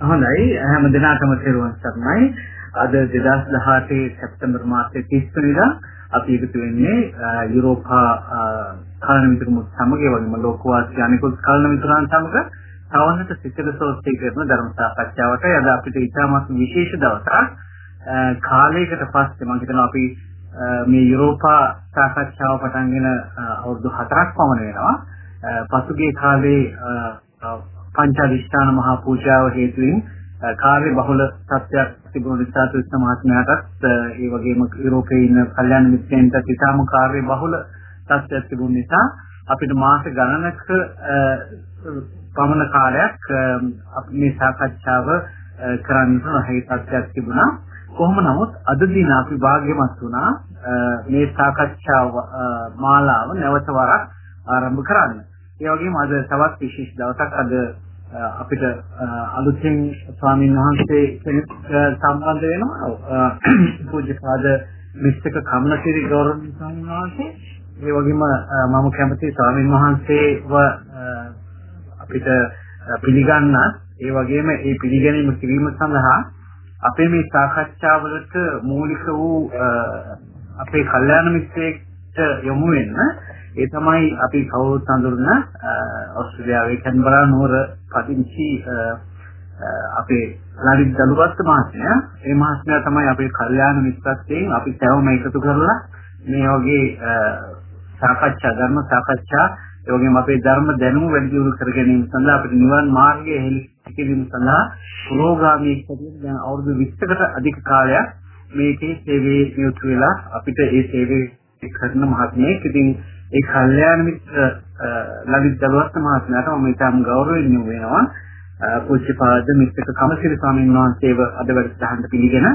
හොඳයි හැම දිනකටම තෙරුවන් සරණයි. අද 2018 සැප්තැම්බර් මාසයේ 30 වෙනිදා අපි එකතු වෙන්නේ යුරෝපා කාලන මිතුරුමුත් සමග ඒ වගේම ලෝකවාසී අනිකුත් කාලන මිතුරන් සමග තවන්නට සිතලසෝස්ති කරන ධර්ම සාකච්ඡාවට අද අපිට ඉතාමත් විශේෂ දවසක් කාලයකට පස්සේ මම හිතනවා අපි මේ යුරෝපා සාකච්ඡාව පටන්ගෙන අවුරුදු 4ක් පමණ වෙනවා. පසුගිය කාලේ පංචාදිෂ්ඨාන මහා පූජාව හේතුවෙන් කාර්ය බහුල සත්‍යයක් තිබුණු නිසා තුස්ස මහත්මයාටත් ඒ වගේම යුරෝපයේ ඉන්න කල්යාණ මිත්‍රයන්ට ඉතාම කාර්ය බහුල සත්‍යයක් තිබුණු නිසා අපිට මාස ගණනක පමණ කාලයක් මේ සාකච්ඡාව කරන්න නොහැකි සත්‍යයක් තිබුණා. කොහොම නමුත් අද දින අපි වාග්යමත් වුණා මේ සාකච්ඡාව මාලාව නැවත වරක් ආරම්භ කරන්න. ඒ වගේම අද තවත් විශේෂ දවසක් අද අපිට අලුතෙන් ස්වාමීන් වහන්සේ කෙනෙක් සම්බන්ධ වෙනවා. පූජ්‍යපාද මිස්ටක කමලසිරි ගෞරවනීය ස්වාමීන් වහන්සේ. ඒ වගේම මම කැමති ස්වාමීන් වහන්සේව අපිට පිළිගන්න. ඒ වගේම ඒ පිළිගැනීම කිරීම සඳහා අපේ මේ සාකච්ඡාවලට මූලික වූ අපේ කල්යාණ මිත්‍රයෙක්ට යොමු වෙන්න ඒ තමයි අපි කවුරුත් හඳුනන ඕස්ට්‍රේලියාවේ කැන්බරා නුවර පදිංචි අපේ ලලිත් දලුවත් මහත්මයා. ඒ මහත්මයා තමයි අපේ කල්යාණ මිත්‍රත්වයෙන් අපි සෑවම එකතු කරලා මේ වගේ සාකච්ඡා ධර්ම සාකච්ඡා ඒ වගේම අපේ ධර්ම දැනුම වැඩි දියුණු කර ගැනීම සඳහා අපිට නිවන් මාර්ගය හෙළි කිරීම සඳහා පුරෝගාමී ක්ෂේත්‍රයේ දැන් අවුරුදු 20කට අධික කාලයක් මේකේ සේවයේ නියුත් වෙලා අපිට ඒ සේවය කරන මහත්මයෙක්. ඉතින් ඒ කල්යාණ මිත්‍ර ලලිත් දලුවත් මහත්මයාට මම ඉතාම ගෞරවයෙන් යොමු වෙනවා. පූජ්‍යපාද මිත්‍රක කමසිරි ස්වාමීන් වහන්සේව අද වැඩසටහනට පිළිගෙන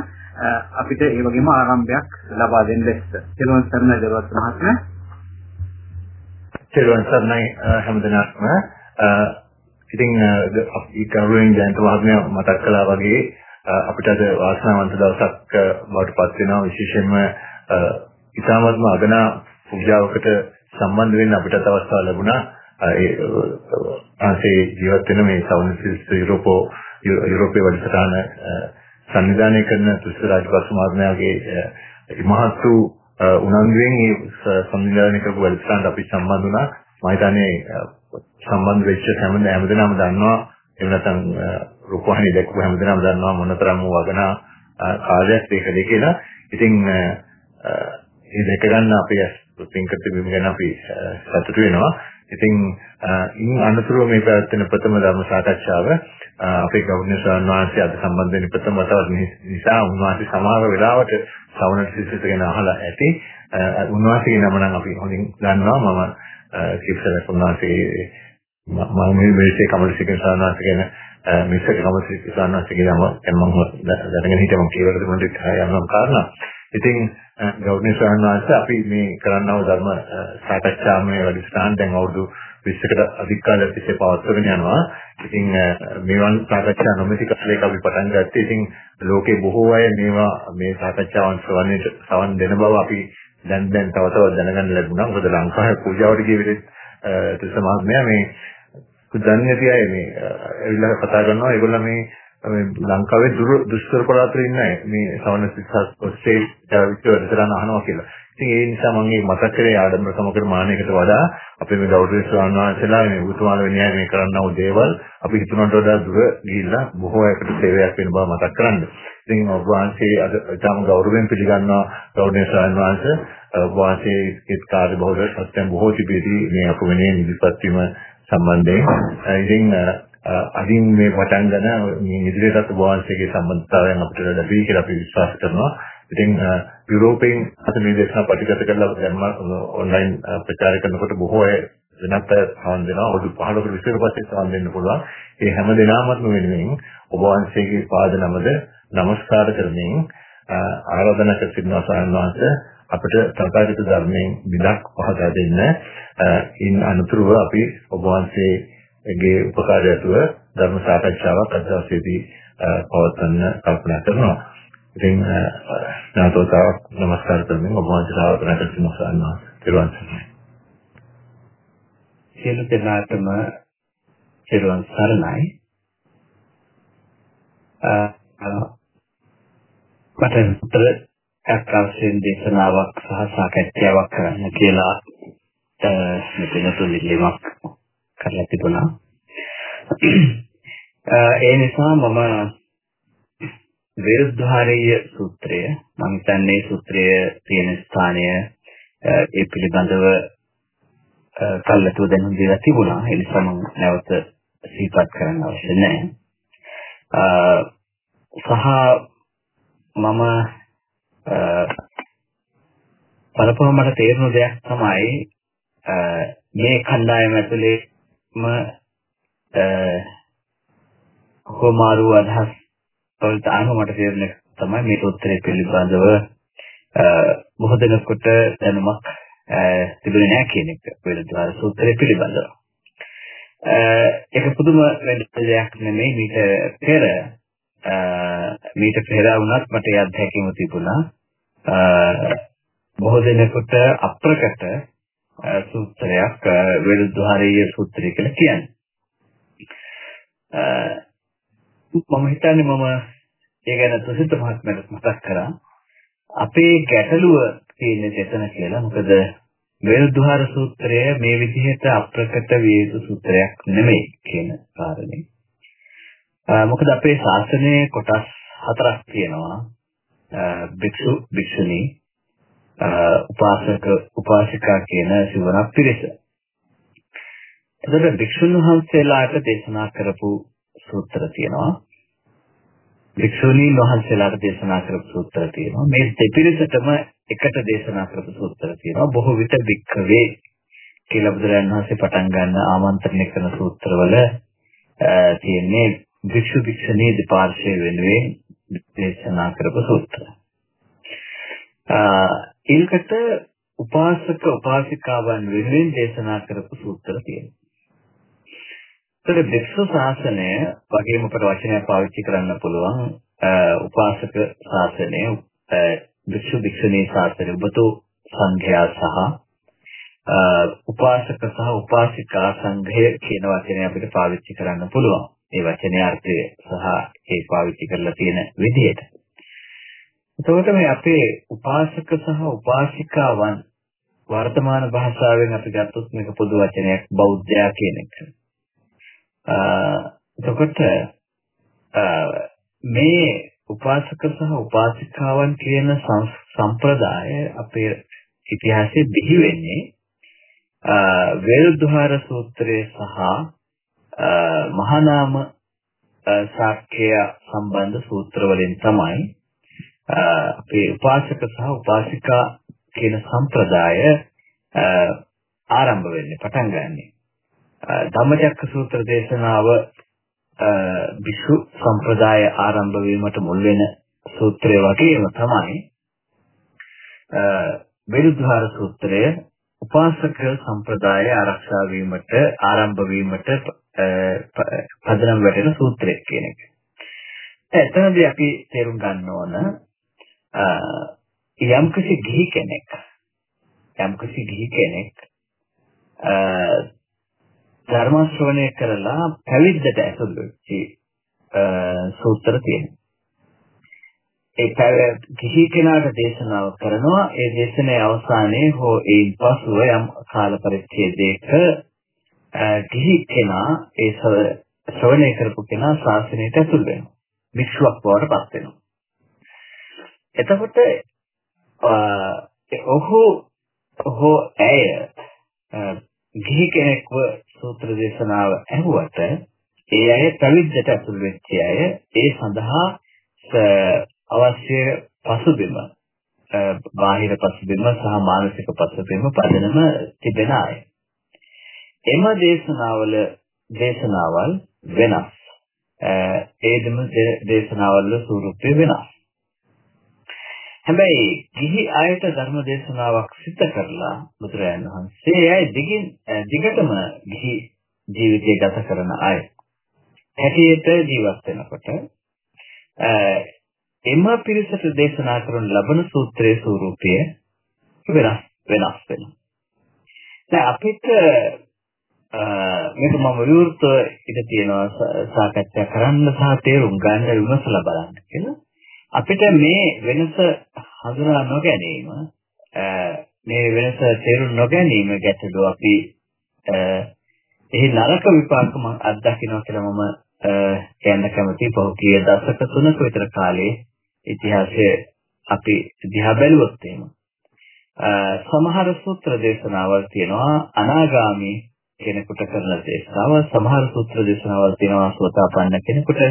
අපිට ඒ වගේම ආරම්භයක් ලබා දෙන්න ලෙස. තෙරුවන් සරණයි දලුවත් මහත්මයා. තෙරුවන් සරණයි හැමදෙනාටම. ඉතින් අපි කරුවෙන් ජයන්ත මහත්මයා මතක් කළා වගේ අපිට අද වාසනාවන්ත දවසක් බවට පත් වෙනවා විශේෂයෙන්ම ඉතාමත්ම අගනා පූජාවකට සම්බන්ධ වෙන්න අපිට අවස්ථාව ලැබුණා. ඒ ආසේ ජීවත් වෙන මේ සවුන්ඩ් යුරෝපෝ යුරෝපයේ වැඩසටහන සංවිධානය කරන තුස්ස රාජපක්ෂ මහත්මයාගේ මහත් වූ උනන්දුවෙන් මේ සංවිධානය කරපු වැඩසටහනට අපි සම්බන්ධ වුණා. මම හිතන්නේ සම්බන්ධ වෙච්ච හැම හැමදෙනාම දන්නවා එහෙම නැත්නම් රූපවාහිනිය දැක්කම හැමදෙනාම දන්නවා මොනතරම් වගනා කාර්යයක් ඒකද කියලා. ඉතින් ඒ දැක ගන්න අපේ පින්කත් තිබීම ගැන අපි සතුටු වෙනවා. ඉතින් ඉන් අනතුරුව මේ පැවැත්වෙන ප්‍රථම ධර්ම සාකච්ඡාව අපේ ගෞරවනීය ස්වාමීන් වහන්සේ අද සම්බන්ධ වෙන ප්‍රථම වතාවට නිසා උන්වහන්සේ සමහර වෙලාවට ශ්‍රවණ සිසිත ගැන අහලා ඇති. උන්වහන්සේගේ නම නම් අපි හොඳින් දන්නවා. මම කිප්සලක් උන්වහන්සේ මම මේ මේසේ කමලසික ස්වාමීන් ගැන මිස්ටර් කමලසික ස්වාමීන් නම මම දැනගෙන හිටියා මම කියලා දුන්නට යනවා කාරණා. ඉතින් ගෞරවනීය ස්වාමීන් වහන්සේ අපි මේ කරන්නව ධර්ම සාකච්ඡාමය වැඩසටහන දැන් අවුරුදු 20කට අධික කාලයක් තිස්සේ පවත්වගෙන යනවා. ඉතින් මේවන් සාකච්ඡා නොමැති කාලයක අපි පටන් ගත්තේ. ඉතින් ලෝකේ බොහෝ අය මේවා මේ සාකච්ඡාවන් ශ්‍රවණයට සවන් දෙන බව අපි දැන් දැන් තව තවත් දැනගන්න ලැබුණා. මොකද ලංකාවේ පූජාවට ගිය විදිහට තිස්ස මහත්මයා මේ දන්නේ නැති අය මේ ඇවිල්ලා කතා කරනවා. ඒගොල්ලෝ මේ මේ ලංකාවේ දුර දුෂ්කර පළාතේ ඉන්න අය මේ සවන සිස්සස් ඔස්සේ විශ්වවිද්‍යාලයට අහනවා කියලා. ඉතින් ඒ නිසා මම මේ මතක් කරේ ආඩම්බර සමකර මානයකට වඩා අපේ මේ ගෞරවනීය ස්වාමීන් වහන්සේලා මේ උතුමාල වෙනියයි මේ කරන්නව දේවල් අපි හිතනට වඩා දුර ගිහිල්ලා බොහෝ අයකට සේවයක් වෙන බව මතක් කරන්න. ඉතින් ඔබ වහන්සේ අද ඊටම ගෞරවයෙන් පිළිගන්නවා ගෞරවනීය ස්වාමීන් වහන්සේ ඔබ වහන්සේගේ කාර්ය බහුල සත්‍යම් බොහෝ තිබෙදී මේ අපුමනේ නිදිපත් වීම සම්බන්ධයෙන් ඉතින් අදින් මේ පටන් ගන්න මේ ඉදිරියටත් වහන්සේගේ සම්බන්ධතාවයන් අපිට ලැබෙයි කියලා අපි විශ්වාස කරනවා. ඉතින් යුරෝපයෙන් අද මේ දේශනා ප්‍රතිගත කරලා දැන් ඔන්ලයින් ප්‍රචාර කරනකොට බොහෝ අය වෙනත් අය සම්බන්ධ වෙනවා. ඔඩු 15කට විතර පස්සේ සම්බන්ධ වෙන්න පුළුවන්. ඒ හැම දිනමත්ම වෙනුවෙන් ඔබ වහන්සේගේ පාද නමද নমස්කාර කරමින් ආරාධනා කර සිටිනවා සාරණවංශ අපිට තථාගත ධර්මයෙන් විදක් පහදා දෙන්න. ඉන් අනුතුරුව අපි ඔබ වහන්සේ ගේ උපකාරයතුව ධර්ම සාකච්ඡාවක් අද දවසේදී පවත්වන්න කල්පනා කරනවා. ඉතින් නාතෝතාවක් নমස්කාර කරමින් ඔබ වහන්සේ ආරාධනා කරනවා තිරුවන් සරණයි. සියලු දෙනාටම තිරුවන් සරණයි. මට උත්තර අක්කාසෙන් දේශනාවක් සහ සාකච්ඡාවක් කරන්න කියලා මෙතන තුලිලිමක් කරලා තිබුණා. ඒ නිසා මම විරුද්ධාරීය සූත්‍රය මම හිතන්නේ සූත්‍රය තියෙන ස්ථානය ඒ පිළිබඳව කල්ලාතුව දැනුම් දීලා තිබුණා. ඒ නිසා මම නැවත සිහිපත් කරන්න අවශ්‍ය නැහැ. සහ මම බලපුවම මට තේරුණු දෙයක් තමයි මේ කණ්ඩායම ඇතුළේම කොමාරු අදහස් වලට අනුව මට තේරෙන තමයි මේ උත්තරේ පිළිබඳව බොහෝ දෙනෙකුට දැනුමක් තිබුණේ නැහැ කියන එක වෙලදාර සූත්‍රය පිළිබඳව. ඒක පුදුම දෙයක් නෙමෙයි මීට පෙර මීට පෙර වුණත් මට ඒ අත්දැකීම තිබුණා. බොහෝ දෙනෙකුට අප්‍රකට සූත්‍රයක් වෙලදාරීය සූත්‍රය කියලා කියන්නේ. මම හිතන්නේ මම ඒ ගැන තුසිත මහත්මයාට මතක් කරා. අපේ ගැටලුව තියෙන්නේ එතන කියලා. මොකද වේලදුහාර සූත්‍රය මේ විදිහට අප්‍රකට විය යුතු සූත්‍රයක් නෙමෙයි කියන කාරණේ. මොකද අපේ ශාසනයේ කොටස් හතරක් තියෙනවා. භික්ෂු භික්ෂුණී උපාසක උපාසිකා කියන සිවණක් පිරිස. එතකොට භික්ෂුන් වහන්සේලාට දේශනා කරපු සූත්‍ර තියෙනවා. භික්ෂුණීන් වහන්සේලාට දේශනා කරපු සූත්‍ර තියෙනවා. මේ දෙපිරිසටම එකට දේශනා කරපු සූත්‍ර තියෙනවා. බොහෝ විට භික්ඛවේ කියලා බුදුරජාණන් වහන්සේ පටන් ගන්න ආමන්ත්‍රණය කරන සූත්‍රවල තියෙන්නේ භික්ෂු භික්ෂුණී දෙපාර්ශ්වය වෙනුවෙන් දේශනා කරපු සූත්‍ර. ඊළඟට උපාසක උපාසිකාවන් වෙනුවෙන් දේශනා කරපු සූත්‍ර තියෙනවා. ඒතර භික්ෂු ශාසනය වගේම අපට වචනයක් පාවිච්චි කරන්න පුළුවන් උපාසක ශාසනය භික්ෂු භික්ෂුණී ශාසනය ඔබතු සංඝයා සහ උපාසක සහ උපාසිකා සංඝය කියන වචනය අපිට පාවිච්චි කරන්න පුළුවන්. ඒ වචනේ අර්ථය සහ ඒ පාවිච්චි කරලා තියෙන විදිහට. එතකොට මේ අපේ උපාසක සහ උපාසිකාවන් වර්තමාන භාෂාවෙන් අපි ගත්තොත් මේක පොදු වචනයක් බෞද්ධයා කියන එක. එතකොට මේ උපාසක සහ උපාසිකාවන් කියන සම්ප්‍රදාය අපේ ඉතිහාසයේ බිහි වෙන්නේ වේලදුහාර සූත්‍රය සහ මහානාම ශාක්‍ය සම්බන්ධ සූත්‍ර වලින් තමයි අපේ උපාසක සහ උපාසිකා කියන සම්ප්‍රදාය ආරම්භ වෙන්නේ පටන් ගන්නෙ. ධම්මචක්ක සූත්‍ර දේශනාව විසු සම්ප්‍රදාය ආරම්භ වීමට මුල් වෙන සූත්‍රය වගේම තමයි විරුද්ධාර සූත්‍රය උපාසක සම්ප්‍රදාය ආරක්ෂා වීමට ආරම්භ වීමට පදනම් වැටෙන සූත්‍රයක් කියන එක. එතනදී අපි තේරුම් ගන්න ඕන යම්කිසි ගිහි කෙනෙක් යම්කිසි ගිහි කෙනෙක් ධර්ම ශ්‍රවණය කරලා පැවිද්දට ඇතුළු වෙච්ච සූත්‍ර තියෙනවා. ඒ කිසි කෙනාට දේශනාව කරනවා ඒ දේශනාවේ අවසානයේ හෝ ඒන් පසුව යම් කාල පරිච්ඡේදයක කිසි කෙනා ඒ ශ්‍රවණය කරපු කෙනා ශාසනයට ඇතුල් වෙනවා. වික්ෂුවක් බවට පත් වෙනවා. එතකොට ඔහු ඔහු ඇය ගිහි කෙනෙක්ව සූත්‍ර දේශනාව ඇහුවට ඒ අය පැවිද්දට ඇතුල් වෙච්ච අය ඒ සඳහා අවශ්‍ය පසුබිම බාහිර පසුබිම සහ මානසික පසුබිම පදනම තිබෙන අය. එම දේශනාවල දේශනාවල් වෙනස්. ඒ දෙම දේශනාවල ස්වරූපය වෙනස්. හැබැයි ගිහි අයට ධර්ම දේශනාවක් සිද්ධ කරලා බුදුරජාණන් වහන්සේ අය දිගින් දිගටම ගිහි ජීවිතය ගත කරන අය. හැටියට ජීවත් වෙනකොට එම පිරිසට දේශනා කරන ලබන සූත්‍රයේ ස්වරූපය වෙනස් වෙනස් වෙනවා. දැන් අපිට මේක මම විවෘතව ඉඳ තියෙනවා සාකච්ඡා කරන්න සහ තේරුම් ගන්න විමසලා බලන්න කියලා. අපිට මේ වෙනස හඳුනා නොගැනීම මේ වෙනස තේරුම් නොගැනීම ගැටලුව අපි එහි නරක විපාක මම අත්දකින්නවා කියලා මම කියන්න කැමතියි. පහුගිය දශක තුනක විතර කාලේ ඉතිහාසයේ අපි දිහා බැලුවොත් එහෙම. සමහර සූත්‍ර දේශනාවල් තියෙනවා. අනාගාමී කෙනෙකුට කරන දේශනාවල් සමහර සූත්‍ර දේශනාවල් තියෙනවා. සෝතාපන්න කෙනෙකුට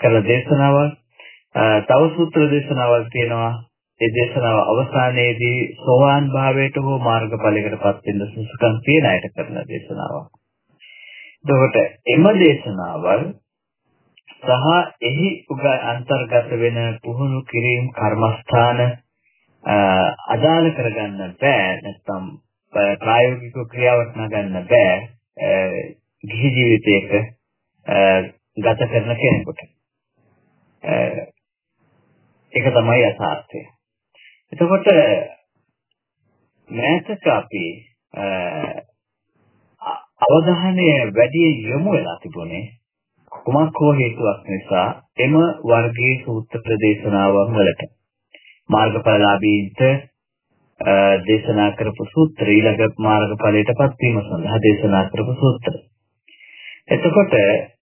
කරන දේශනාවල්. තව සූත්‍ර දේශනාවල් තියෙනවා ඒ දේශනාව අවසානයේදී සෝවාන් භාවයට හෝ මාර්ගඵලයකටපත් වෙන්න සුසුකම් තියෙන අයට කරන දේශනාවක්. එතකොට එම දේශනාවල් සහ එහි උග අන්තර්ගත වෙන පුහුණු කිරීම කර්මස්ථාන අදාළ කරගන්න බෑ නැත්නම් ප්‍රායෝගික ක්‍රියාවක් නගන්න බෑ ගිහි ජීවිතයක ගත කරන කෙනෙකුට. ඒක තමයි යථාර්ථය. එතකොට මෑතක අපි අවධානය වැඩි යොමු වෙලා තිබුණේ කුමක් හෝ හේතුවක් නිසා එම වර්ගයේ සූත්‍ර ප්‍රදේශනාවන් වලට මාර්ගඵලලාභීන්ට දේශනා කරපු සූත්‍ර ඊළඟ මාර්ගඵලයටපත් වීම සඳහා දේශනා කරපු සූත්‍ර. එතකොට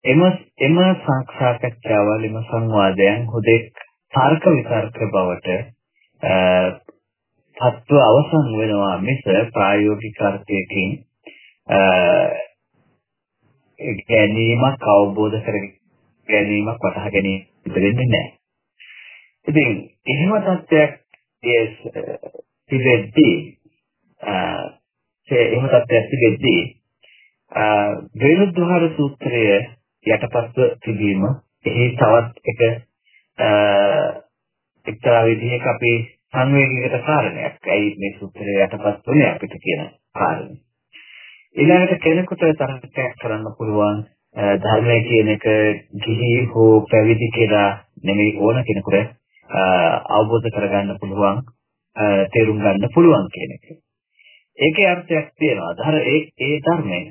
එම එම සාකච්ඡාවල එම සංවාදයන් හුදෙක් තර්ක විතර්ක බවට තත්ත්ව අවසන් වෙනවා මිස ප්‍රායෝගික අර්ථයකින් ගැනීමක් අවබෝධ කර ගැනීමක් වටහා ගැනීම වෙන්නේ නැහැ. ඉතින් එහෙම තත්ත්වයක් තිබෙද්දී ඒ එහෙම තත්ත්වයක් තිබෙද්දී වේලුද්වාර සූත්‍රය යටපත්ව තිබීම එහි තවත් එක එක්තරා විදිහක අපේ සංවේගයකට කාරණයක්. ඇයි මේ සූත්‍රය යටපත් වුනේ අපිට කියන කාරණේ. ඊළඟට කෙනෙකුට තරකයක් කරන්න පුළුවන් ධර්මය කියන එක ගිහි හෝ පැවිදි කියලා නෙමෙයි ඕන කෙනෙකුට අවබෝධ කරගන්න පුළුවන් තේරුම් ගන්න පුළුවන් කියන එක. ඒකේ අර්ථයක් තියෙනවා. ධර ඒ ඒ ධර්මය.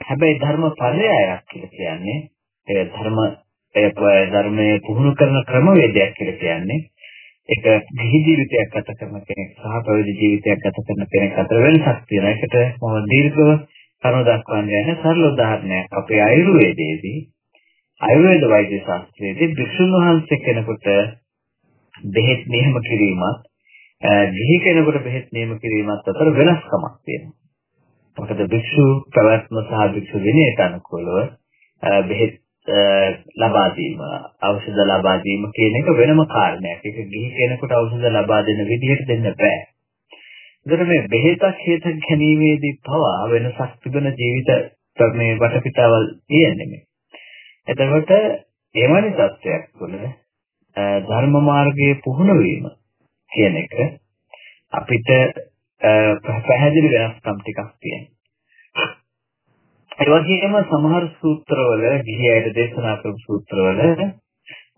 හැබැයි ධර්ම පරයයක් කියලා කියන්නේ ඒ ධර්ම ඒ ධර්මයේ පුහුණු කරන ක්‍රමවේදයක් කියලා කියන්නේ ඒක ගිහි ජීවිතයක් ගත කරන කෙනෙක් සහ පැවිදි ජීවිතයක් ගත කරන කෙනෙක් අතර වෙනසක් තියෙනවා. ඒකට මම දීර්ඝව කරුණු දක්වන්න යන සරල උදාහරණයක් අපේ ආයුර්වේදයේදී ආයුර්වේද වෛද්‍ය ශාස්ත්‍රයේදී භික්ෂුන් වහන්සේ කෙනෙකුට බෙහෙත් නියම කිරීමත් ගිහි කෙනෙකුට බෙහෙත් නියම කිරීමත් අතර වෙනස්කමක් තියෙනවා. මොකද භික්ෂු ප්‍රවැත්ම සහ භික්ෂු විනයට අනුකූලව බෙහෙත් ලබා දීම ඖෂධ ලබා දීම කියන එක වෙනම කාරණයක්. ඒක ගිහි කෙනෙකුට ඖෂධ ලබා දෙන විදිහට දෙන්න බෑ. ඒකට මේ බෙහෙතක් හේත ගැනීමේදී පවා වෙනසක් තිබෙන ජීවිත මේ වටපිටාවල් තියෙන්නේ මේ. එතකොට එවැනි තත්ත්වයක් තුළ ධර්ම මාර්ගයේ පුහුණු වීම කියන එක අපිට පැහැදිලි වෙනස්කම් ටිකක් තියෙනවා. ඒ වගේම සමහර සූත්‍රවල ගිහියට දේශනා කරපු සූත්‍රවල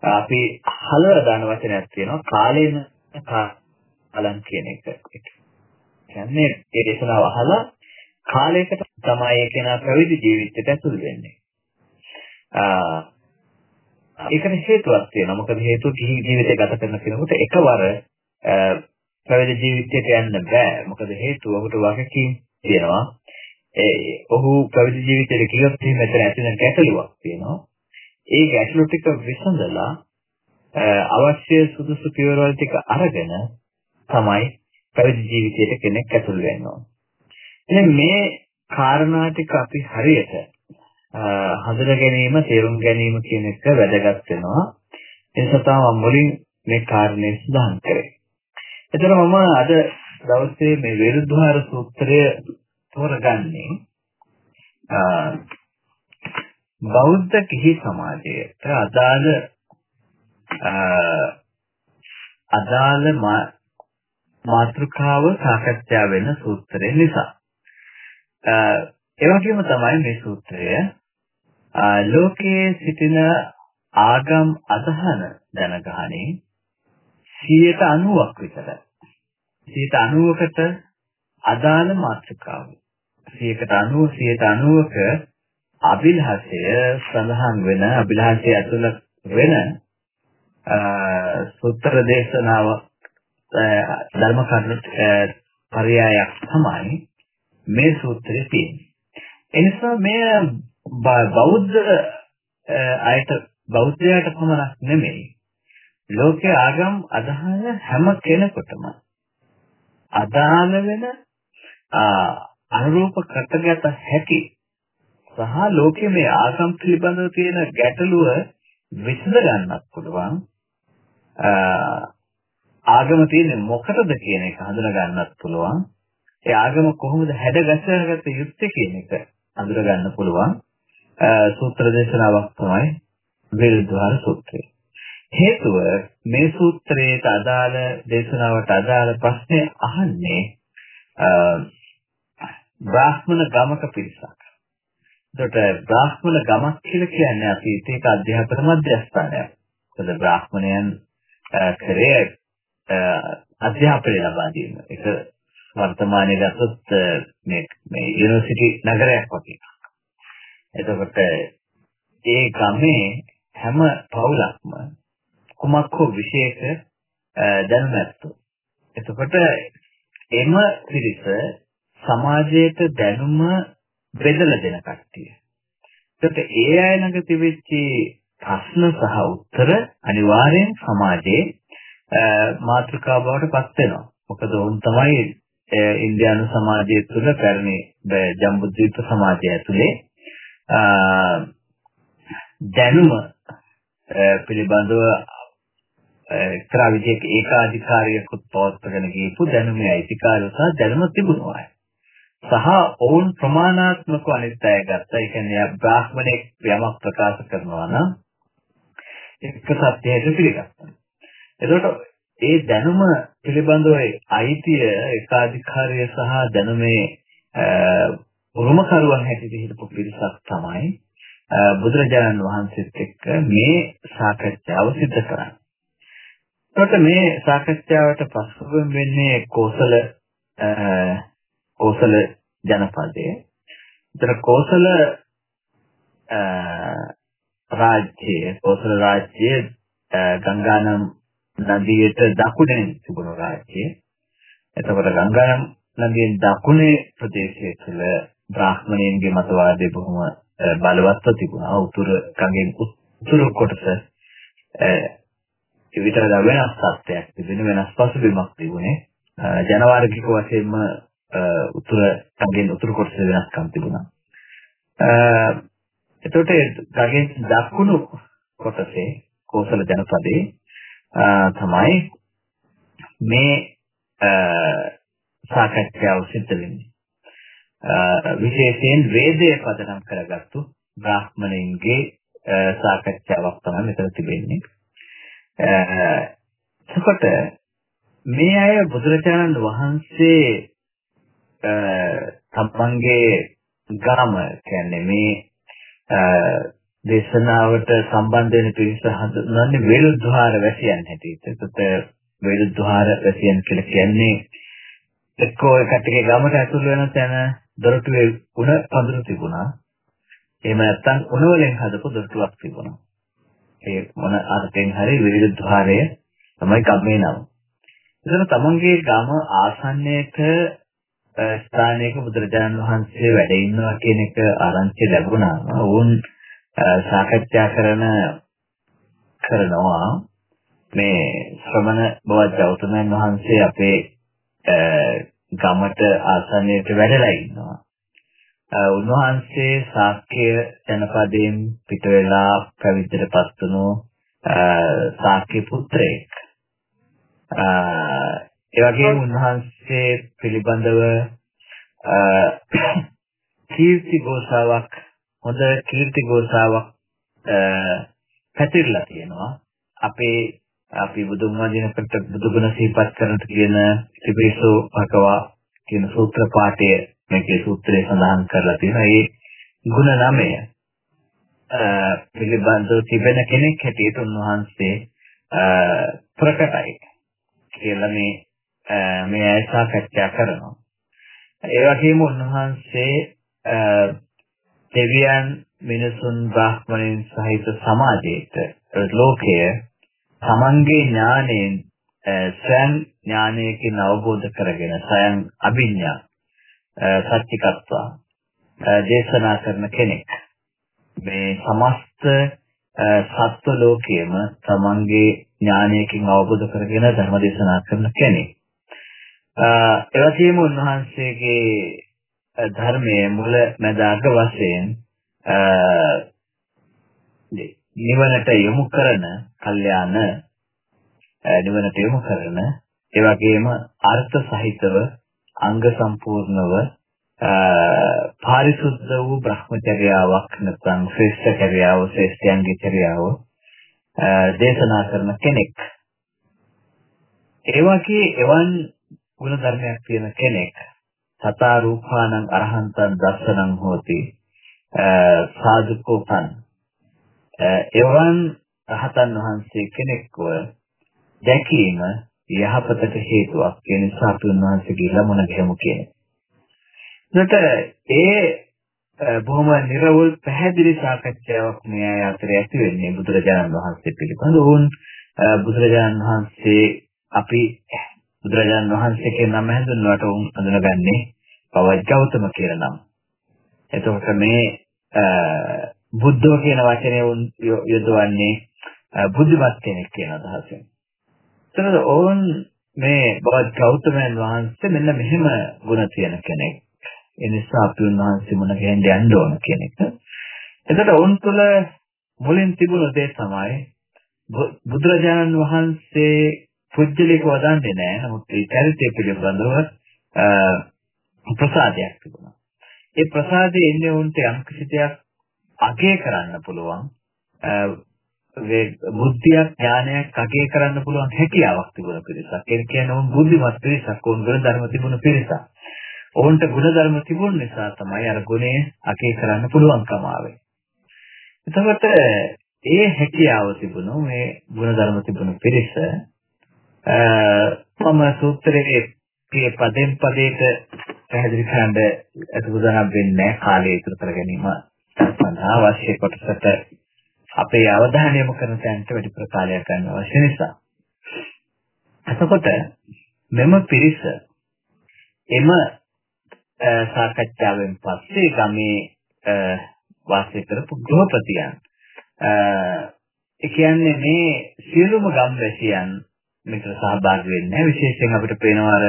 අපි හල දාන වචනයක් තියෙනවා කාලේන කාලම් කියන එක. කියන්නේ ඒ දේශනාව අහලා කාලයකට තමයි ඒ කෙනා පැවිදි ජීවිතයට ඇතුල් වෙන්නේ. ඒකට හේතුවක් තියෙනවා. මොකද හේතුව ගිහි ජීවිතය ගත කරන කෙනෙකුට එකවර පැවිදි ජීවිතයට යන්න බෑ. මොකද හේතුව ඔහුට වගකීම් තියෙනවා. ඒ ඔහු පැවිදි ජීවිතයට ගියොත් මෙතන ඇති වෙන ගැටලුවක් තියෙනවා. ඒ ගැටලු ටික විසඳලා අවශ්‍ය සුදුසු පියවරවල් ටික අරගෙන තමයි පැවිදි ජීවිතයට කෙනෙක් ඇතුල් වෙන්න ඕන. එහෙනම් මේ කාරණා ටික අපි හරියට හඳුන ගැනීම, තේරුම් ගැනීම කියන එක වැදගත් වෙනවා. ඒ නිසා තමයි මුලින් මේ කාරණේ සඳහන් කරේ. එතන මම අද දවසේ මේ විරුද්ධාර සූත්‍රය තෝරගන්නේ බෞද්ධ කිහි සමාජයට අදාළ අදාළ මාතෘකාව සාකච්ඡා වෙන සූත්‍රය නිසා. ඒ වගේම තමයි මේ සූත්‍රය ලෝකයේ සිටින ආගම් අදහන දැනගහනේ 90ක් විතර 90කට අදාළ මාතෘකාව. 190 190ක අභිලාෂය සඳහන් වෙන අභිලාෂය ඇතුළත් වෙන සූත්‍ර දේශනාව ධර්ම කරුණු පරයයක් තමයි මේ සූත්‍රයේ තියෙන්නේ. එනිසා මේ බෞද්ධ අයට බෞද්ධයාට පමණක් නෙමෙයි ලෝකයේ ආගම් අදහන හැම කෙනෙකුටම අදාළ වෙන අනුරූප කටගත හැකි සහ ලෝකයේ මේ ආගම් පිළිබඳව තියෙන ගැටලුව විසඳ ගන්නත් පුළුවන්. ආගම තියෙන්නේ මොකටද කියන එක හඳුනා ගන්නත් පුළුවන්. ඒ ආගම කොහොමද හැඩගැසගත්ත යුත්තේ කියන එක හඳුනා ගන්න පුළුවන්. සූත්‍ර දේශනාවක් තමයි විරුද්ධාර සූත්‍රය. හේතුව මේ සූත්‍රයට අදාළ දේශනාවට අදාළ ප්‍රශ්නේ අහන්නේ බ්‍රාහ්මණ ගමක පිරිසක්. එතකොට බ්‍රාහ්මණ ගමක් කියලා කියන්නේ අතීතයක අධ්‍යාපන මධ්‍යස්ථානයක්. මොකද බ්‍රාහ්මණයන් කරේ අධ්‍යාපනය ලබා දීම. ඒක වර්තමානයේ ගත්තොත් මේ මේ යුනිවර්සිටි නගරයක් වගේ. එතකොට ඒ ගමේ හැම පවුලක්ම කුමක් හෝ විශේෂ දැනුම ඇත්තෝ. එතකොට එම පිරිස සමාජයට දැනුම බෙදලා දෙන කට්ටිය. එතකොට ඒ අය ළඟ තිබෙච්ච ප්‍රශ්න සහ උත්තර අනිවාර්යෙන් සමාජයේ මාතෘකා බවට පත් වෙනවා. මොකද උන් තමයි ඉන්දියානු සමාජය තුළ පැරණි ජම්බුද්වීප සමාජය ඇතුලේ දැනුම පිළිබඳව එක්තරා විදිහක ඒකාධිකාරියකුත් පවත්වාගෙන ගියපු දැනුමේ අයිතිකාරය සහ දැනුම තිබුණා. සහ ඔවුන් ප්‍රමාණාත්මක අනිත් අය ගත්තා. ඒ කියන්නේ බ්‍රාහ්මණෙක් යමක් ප්‍රකාශ කරනවා නම් එක්ක සත්‍යයට පිළිගත්තා. එතකොට ඒ දැනුම පිළිබඳව අයිතිය ඒකාධිකාරිය සහ දැනුමේ උරුමකරුවන් හැටියට හිටපු පිරිසක් තමයි බුදුරජාණන් වහන්සේත් එක්ක මේ සාකච්ඡාව සිදු කරන්නේ. එතකොට මේ සාකච්ඡාවට පසුබිම් වෙන්නේ කෝසල කෝසල ජනපදයේ. ඒතර කෝසල රාජ්‍යයේ කෝසල රාජ්‍යයේ ගංගානම් නදියට දකුණෙන් තිබුණු රාජ්‍යය. එතකොට ගංගානම් නදියෙන් දකුණේ ප්‍රදේශයේ තුල බ්‍රාහ්මණයන්ගේ මතවාදය බොහොම බලවත්ව තිබුණා. උතුරු ගඟෙන් උතුරු කොටස ඒ විතර වෙනස් තත්ත්වයක් තිබෙන වෙනස් පසුබිමක් තිබුණේ. ජනවාර්ගික වශයෙන්ම උතුර ගඟෙන් උතුරු කොටස වෙනස්කම් තිබුණා. එතකොට ගඟෙන් දකුණු කොටසේ කෝසල ජනපදයේ තමයි මේ සාකච්ඡාව සිද්ධ වෙන්නේ. විශේෂයෙන් වේදයේ පදනම් කරගත්තු බ්‍රාහ්මණයින්ගේ සාකච්ඡාවක් තමයි මෙතන තිබෙන්නේ. එතකොට මේ අය බුදුරජාණන් වහන්සේ තමන්ගේ ගාම කියන්නේ මේ දේශනාවට සම්බන්ධ වෙන පිරිස හඳුන්වන්නේ වේලුද්වාර වැසියන් හැටියට. ඒකට වේලුද්වාර වැසියන් කියලා කියන්නේ එක්කෝ එකටගේ ගමට ඇතුල් වෙන තැන දොරටුවේ උණ පඳුරු තිබුණා. එහෙම නැත්නම් උණ වලින් හදපු දොරටුවක් තිබුණා. ඒ මොන අර්ථයෙන් හරි වේලුද්වාරය තමයි ගමේ නම. එතන තමන්ගේ ගම ආසන්නයක ස්ථානයක බුදුරජාණන් වහන්සේ වැඩ ඉන්නවා කියන එක ආරංචි ලැබුණාම වුන් සාකච්ඡා කරන කරනවා මේ ශ්‍රමණ බවත් ගෞතමයන් වහන්සේ අපේ ගමට ආසන්නයට වැඩලා ඉන්නවා. උන්වහන්සේ ශාක්‍ය ජනපදයෙන් පිට වෙලා පැවිද්දටපත් වුණු ශාක්‍ය පුත්‍රයෙක්. ඒ වගේම උන්වහන්සේ පිළිබඳව කීර්ති ගෝසාවක් හොඳ කීර්ති ගෝසාවක් පැතිරලා තියෙනවා. අපේ අපි බුදුන් වහන්සේකට බුදුගුණ සිහිපත් කරනට කියන ත්‍රිපිසෝ භගවා කියන සූත්‍ර පාඨය මේකේ සූත්‍රයේ සඳහන් කරලා තියෙනවා. ඒ ගුණ නමය පිළිබඳව තිබෙන කෙනෙක් හැටියට උන්වහන්සේ ප්‍රකටයි කියලා මේ මේ අය සාකච්ඡා කරනවා. ඒ වගේම උන්වහන්සේ දෙවියන් මිනිසුන් බ්‍රාහ්මණයන් සහිත සමාජයට ලෝකය තමන්ගේ ඥාණයෙන් ස්වයං ඥානයකින් අවබෝධ කරගෙන ස්වයං අභිඥා සත්‍චිකත්වා දේශනා කරන කෙනෙක් මේ සමස්ත සත්ව ලෝකයේම තමන්ගේ ඥානයකින් අවබෝධ කරගෙන ධර්ම දේශනා කරන කෙනෙක්. ඒ වගේම උන්වහන්සේගේ ධර්මයේ මුල මැද අග වශයෙන් නිවනට යොමු කරන කල්යාණ නිවනට යොමු කරන ඒ වගේම අර්ථ සහිතව අංග සම්පූර්ණව පාරිශුද්ධ වූ භ්‍රමචර්යාවක් නැත්නම් ශ්‍රේෂ්ඨ චර්යාව ශ්‍රේෂ්ඨයන්ගේ චර්යාව දේශනා කරන කෙනෙක්. ඒ වගේ එවන් ගුණ ධර්මයක් තියෙන කෙනෙක් සතා රූපානං අරහන්තං දස්සනං හෝති සාදුකෝපන් එවන් රහතන් වහන්සේ කෙනෙක්ව දැකීම යහපතට හේතුවක් ඒ නිසා අපි උන්වහන්සේගේ ළමන ගෙමු කියන්නේ. එතකොට ඒ බොහොම නිර්වෘල් පැහැදිලි සාකච්ඡාවක් මේ අය අතර ඇති වෙන්නේ බුදුරජාණන් වහන්සේ පිළිබඳ. වුන් බුදුරජාණන් වහන්සේ අපි බුදුරජාණන් වහන්සේ කියන නම හඳුන්වනට උන් හඳුනගන්නේ පවජ්ජෞතම කියලා නම. එතකොට මේ බුද්ධෝ කියන වචනේ උන් යොදවන්නේ බුද්ධිමත් කෙනෙක් කියන අදහසෙන්. එතනද ඕන් මේ බවත් ගෞතමයන් වහන්සේ මෙන්න මෙහෙම ගුණ තියෙන කෙනෙක්. ඒ නිසා අපි උන්වහන්සේ මුණ ගැහෙන්න යන්න ඕන කියන එක. එතකොට ඔවුන් තුළ මුලින් තිබුණ දේ තමයි බුදුරජාණන් වහන්සේ පුජ්‍යලික වදන්නේ නැහැ. නමුත් ඒ චරිතය පිළිබඳව ප්‍රසාදයක් තිබුණා. ඒ ප්‍රසාදයේ ඉන්නේ උන්ට යම් කිසි දෙයක් අගය කරන්න පුළුවන්. වේ බුද්ධියක් ඥානයක් අගය කරන්න පුළුවන් හැකියාවක් තිබුණ පිරිසක්. ඒ කියන්නේ උන් බුද්ධිමත් පිරිසක්, උන් ගුණ ධර්ම තිබුණ පිරිසක්. ඔවුන්ට ගුණධර්ම තිබුණ නිසා තමයි අර ගුණය අකේ කරන්න පුළුවන්කම ආවේ. එතකොට ඒ හැකියාව තිබුණු මේ ගුණධර්ම තිබුණු පිරිස මම සූත්‍රයේ මේ පදෙන් පදයට පැහැදිලි කරන්න අතුරුදහන් වෙන්නේ කාලය ඉතුරු කර ගැනීම සඳහා අවශ්‍ය කොටසට අපේ අවධානය යොමු කරන තැනට වැඩි ප්‍රකාශයක් ගන්න අවශ්‍ය නිසා. එතකොට මෙම පිරිස එම සාකච්ඡාවෙන් පස්සේ ගමේ වාසය කරපු ගෘහපතියන් ඒ කියන්නේ මේ සියලුම ගම්වැසියන් මෙතන සහභාගී වෙන්නේ විශේෂයෙන් අපිට පේනවා අර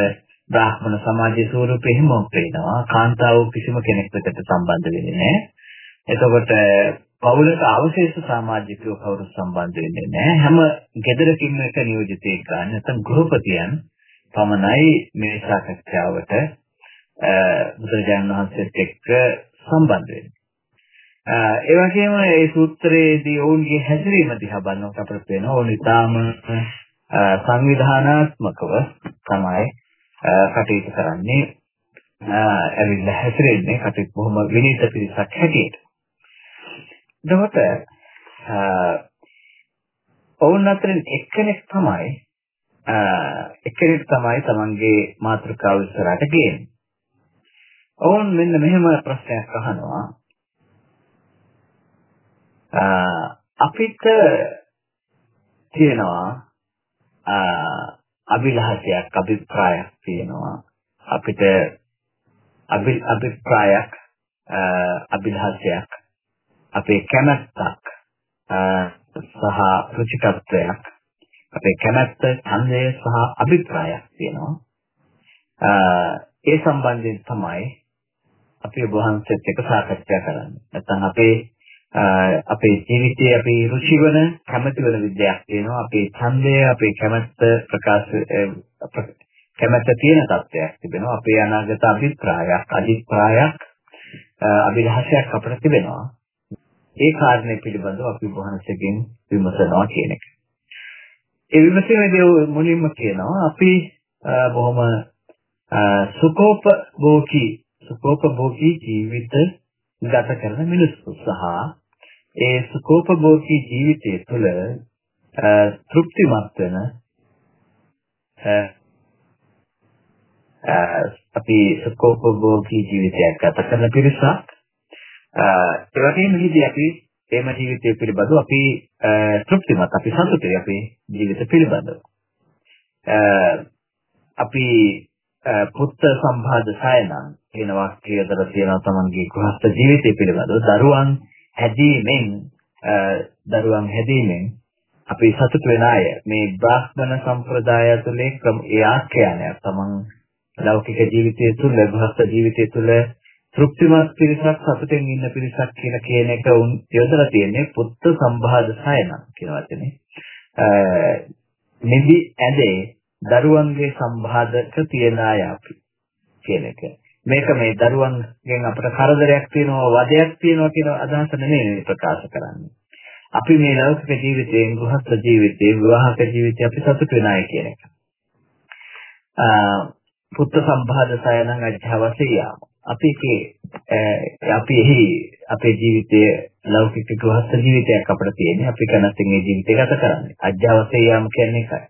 බ්‍රාහ්මණ සමාජයේ ස්වරූපෙ හිම පේනවා. කාන්තාව කිසිම කෙනෙක් වෙතට සම්බන්ධ වෙන්නේ නැහැ. එතකොට පවුලට අවශේෂ සමාජිකයෝ කවුරු සම්බන්ධ වෙන්නේ නැහැ. හැම ගෙදරකින්ම එක නියෝජිතයෙක් ගන්න. නැත්නම් ගෘහපතියන් පමණයි මේ සාකච්ඡාවට බුදුරජාණන් වහන්සේත් එක්ක සම්බන්ධ වෙන්නේ. ඒ වගේම මේ සූත්‍රයේදී ඔවුන්ගේ හැසිරීම දිහා බලනකොට අපිට පේනවා ඕන ඉතාම සංවිධානාත්මකව තමයි කටයුතු කරන්නේ. ඇවිල්ලා හැසිරෙන්නේ කටයුතු බොහොම විනීත පිරිසක් හැටියට. එතකොට ඔවුන් අතරින් එක්කෙනෙක් තමයි එක්කෙනෙක් තමයි තමන්ගේ මාතෘකාව ඉස්සරහට ගේන්නේ. ඔවුන් මෙන්න මෙහෙම ප්‍රශ්නයක් අහනවා. අපිට තියෙනවා අභිලාෂයක් අභිප්‍රායක් තියෙනවා. අපිට අභිප්‍රායක් අභිලාෂයක් අපේ කැමැත්තක් සහ රුචිකත්වයක් අපේ කැමැත්ත ඡන්දය සහ අභිප්‍රායක් තියෙනවා. ඒ සම්බන්ධයෙන් තමයි අපි ඔබ වහන්සේත් එක්ක සාකච්ඡා කරන්නේ. නැත්නම් අපේ අපේ ජීවිතයේ අපි රුචි වෙන කැමති වෙන විද්‍යාවක් තියෙනවා. අපේ ඡන්දය, අපේ කැමැත්ත ප්‍රකාශ කැමැත්ත තියෙන තත්ත්වයක් තිබෙනවා. අපේ අනාගත අභිප්‍රායක්, අධිප්‍රායක්, අභිලාෂයක් අපිට තිබෙනවා. ඒ කාරණේ පිළිබඳව අපි වහන්සේගෙන් විමසනවා කියන එක. ඒ විමසීමේදී මුලින්ම කියනවා අපි බොහොම සුකෝප භෝගී සුඛෝපභෝගී ජීවිත ගත කරන මිනිස්සු සහ ඒ සුඛෝපභෝගී ජීවිතය තුළ තෘප්තිමත් වෙන අපි සුඛෝපභෝගී ජීවිතයක් ගත කරන පිරිසක්. ඒ වගේම හිදී අපි එම ජීවිතය පිළිබඳව අපි තෘප්තිමත් අපි සතුටුයි අපේ ජීවිත පිළිබඳව. අපි පුත්ත සම්භාද සයනං කියන වාක්‍යය දර තියෙනවා තමන්ගේ ගෘහස්ත ජීවිතය පිළිබඳව දරුවන් හැදීමෙන් දරුවන් හැදීමෙන් අපි සතුට වෙන අය මේ බ්‍රාහ්මණ සම්ප්‍රදාය තුළේ ඒ ආඛ්‍යානය තමන් ලෞකික ජීවිතය තුළ ගෘහස්ත ජීවිතය තුළ තෘප්තිමත් පිරිසක් සතුටින් ඉන්න පිරිසක් කියලා කියන එක උන් යොදලා තියෙන්නේ පුත්ත සම්භාද සයනං කියන වචනේ. නිදි ඇදේ දරුවන්ගේ සම්බාධක තියන අය අපි කියන එක. මේක මේ දරුවන්ගෙන් අපට කරදරයක් තියෙනවා වදයක් තියෙනවා කියන අදහස නෙමෙයි ප්‍රකාශ කරන්නේ. අපි මේ ලෞකික ජීවිතයෙන් ගෘහස්ත ජීවිතේ විවාහක ජීවිතේ අපි සතුට වෙන අය කියන එක. පුත්ත සම්බාධ සයනං අධ්‍යවසේ යාම. අපි අපි එහි අපේ ජීවිතයේ ලෞකික ගෘහස්ත ජීවිතයක් අපිට තියෙන්නේ. අපි කැමැත්තෙන් මේ ජීවිතය ගත කරන්නේ. අධ්‍යවසේ යාම කියන්නේ ඒකයි.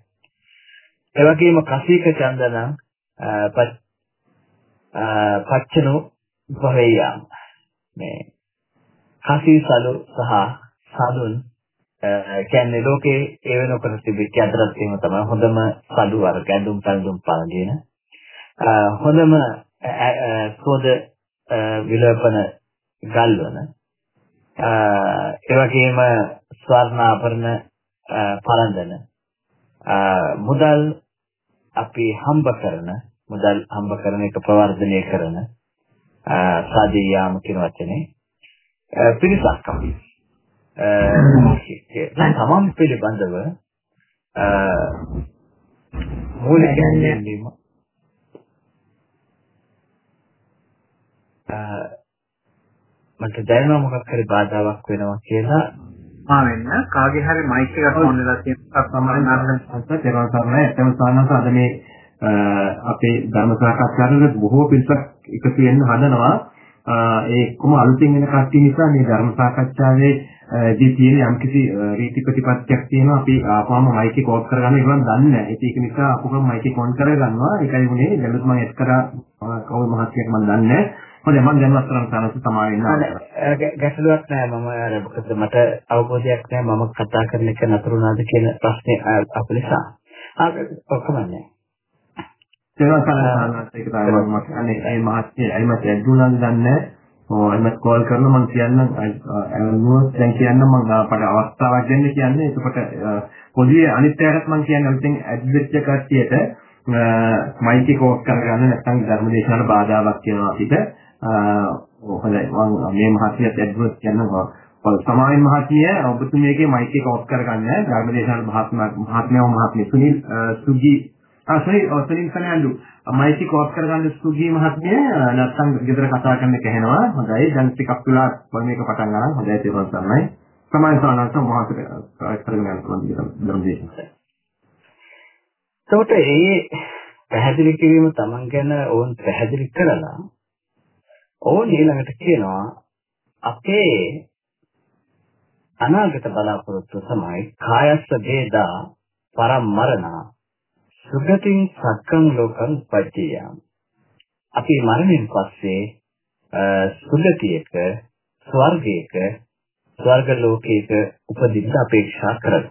ඒ වගේම කසීක චන්දන පච්චනෝ භවේයම් මේ කසීසලු සහ සාදුන් කියන්නේ ලෝකේ ඒ වෙනකොට තිබිච්ච අතරත් එහෙම තමයි හොඳම සලු වර්ග ඇඳුම් පැළඳුම් පාගෙන හොඳම සෝද විලපන ගල්වන. ඒ වගේම ස්වර්ණාභරණ පළඳන. මුදල් අපි හම්බ කරන මුදල් හම්බ කරන එක ප්‍රවර්ධනය කරන සාදීයාම කියන වචනේ. පිරිසක් අපි. දැන් තමන් පිළිබඳව මූලික ගැනීම මට දැනෙනවා මොකක් හරි බාධාවක් වෙනවා කියලා. මා වෙන්න කාගේ හරි මයික් එකක් ඔන් වෙලා තියෙනවා. සමහරවිට නාමයෙන් සංසත් ඒවා තමයි එතන සානස අද මේ අපේ ධර්ම සාකච්ඡාවල බොහෝ පිරිසක් එකතු වෙන්න හදනවා ඒ කොම අලුතින් වෙන කට්ටිය නිසා මේ ධර්ම සාකච්ඡාවේ දී තියෙන යම්කිසි රීති ප්‍රතිපත්තියක් තියෙනවා අපි ආපුවම මයික් එක ඕෆ් කරගන්න ඒගොල්ලන් දන්නේ නැහැ. ඒක නිසා අපුගම මයික් එක ඔන් කරගන්නවා. ඒකයි උනේ දැනුත් මම එක් කරා කවුරු මහත්යෙක් මම දන්නේ නැහැ. හොඳයි මම දැන් වස්තරන් සානස තමයි ඉන්නේ. ගැටලුවක් නෑ මම අර මොකද මට අවබෝධයක් නෑ මම කතා කරන එක නතරුණාද කියන ප්‍රශ්නේ අප නිසා. ආ ඔක්කොම නෑ. ඒවා සානස ඒක තමයි මම අනේ ඒ මහත්ය අයිමත් ඇදුණාද දන්නේ ඕ එමත් කෝල් කරන මම කියන්නම් අනුව දැන් කියන්න මම අපට අවස්ථාවක් දෙන්න කියන්නේ. එතකොට පොඩි අනිත් පැයකට මම කියන්නේ. අලුතෙන් ඇඩ්වෙච්ච කට්ටියට මයික් එක ඕෆ් කරගන්න නැත්නම් ධර්මදේශනට බාධාවක් වෙනවා අපිට. හොඳයි. මම මේ මහත්මියත් ඇඩ්වර්ස් කියනවා සමායන් මහත්මිය ඔබතුමියගේ මයික් එක ඔෆ් කරගන්න. ධර්මදේශන මහත්මයා මහත්මිය සුනිල් සුගී ආ සෝරි සුනිල් කනන්දු මයික් එක ඔෆ් කරගන්න සුගී මහත්මිය. නැත්නම් ගෙදර කතා කරන්න කැහෙනවා. හොඳයි. දැන් ටිකක් වෙලා වල් මේක පටන් ගන්න. හොඳයි තේරුම් ගන්නයි සමායන් සානන්ත මහත්මිය කරගෙන යන ධර්මදේශන එතකොට ඒ පැහැදිලි කිරීම Taman ගැන ඕන් පැහැදිලි කරලා ඕන් ඊළඟට කියනවා අපේ අනාගත බලාපොරොත්තු තමයි කායස්ස වේදා පරමරණ සුගතින් සක්කං ලෝකං පච්චියම් අපි මරණයෙන් පස්සේ සුගතියක ස්වර්ගයක ස්වර්ග ලෝකයක උපදින්න අපේක්ෂා කරමු.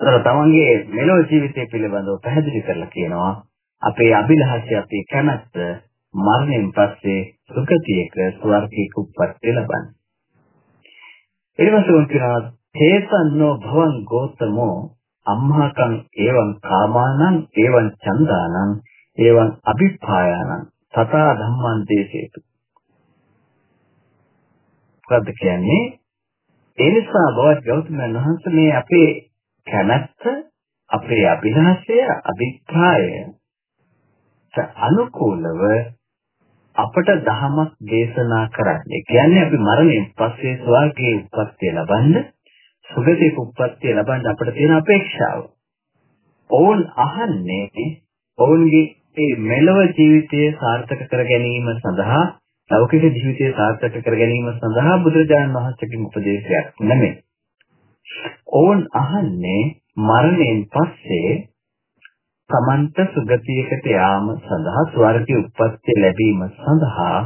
ඒතර තමන්ගේ මෙලොව ජීවිතය පිළිබඳව පැහැදිලි කරලා කියනවා අපේ අභිලාෂය අපේ කැමැත්ත මරණයෙන් පස්සේ සුගතියක ස්වර්ගයක උප්පත්ති ලබන. ඊළඟට කියනවා තේසන්නෝ භවං ගෝතමෝ අම්හාකං එවං කාමානං එවං චන්දානං එවං අභිපායානං තථා ධම්මං දේශේතු. මොකද්ද කියන්නේ? ඒ නිසා බවත් ගෞතමයන් වහන්සේ මේ අපේ කැමැත්ත අපේ අභිලාෂය අභිප්‍රාය අනුකූලව අපට දහමක් දේශනා කරන්නේ. කියන්නේ අපි මරණයෙන් පස්සේ ස්වර්ගයේ උප්පත්තිය ලබන්න, සුගතියේ උප්පත්තිය ලබන්න අපට තියෙන අපේක්ෂාව. ඕන් අහන්නේ ඔවුන්ගේ මේ මෙලව ජීවිතය සාර්ථක කර ගැනීම සඳහා ලෞකික ජීවිතය සාර්ථක කර ගැනීම සඳහා බුදුරජාණන් වහන්සේගේ උපදේශයක් නෙමෙයි. ඕන් අහන්නේ මරණයෙන් පස්සේ සමන්ත සුගතියකට යාම සඳහා ස්වර්ගයේ උප්පත්ති ලැබීම සඳහා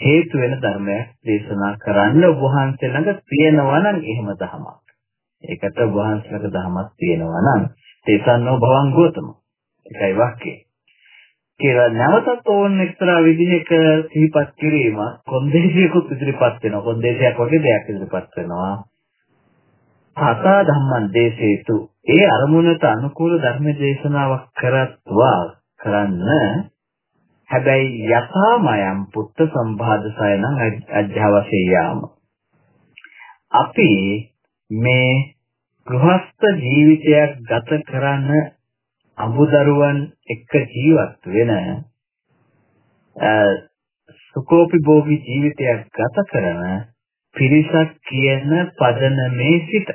හේතු වෙන ධර්මයක් දේශනා කරන්න ඔබ වහන්සේ ළඟ තියෙනවා නම් එහෙම ධමයක්. ඒකට ඔබ වහන්සේලක ධමයක් තියෙනවා නම් තේසන්නෝ භවං ගෝතම. ඒකයි වාක්‍යය. කියලා නැවතත් ඕන එක්තරා විදිහක සිහිපත් කිරීම කොන්දේසියකුත් ඉදිරිපත් වෙනවා. කොන්දේසියක් වගේ දෙයක් ඉදිරිපත් වෙනවා. ආසා ධම්මං දේශේතු ඒ අරමුණට අනුකූල ධර්ම දේශනාවක් කරත්වා කරන්න හැබැයි යථාමයන් පුත්ත සම්භාදසයන අධ්‍යවසේ යාම අපි මේ ගෘහස්ත ජීවිතයක් ගත කරන අමුදරුවන් එක්ක ජීවත් වෙන සුකෝපිභෝගී ජීවිතයක් ගත කරන පිරිසක් කියන පදනමේ සිට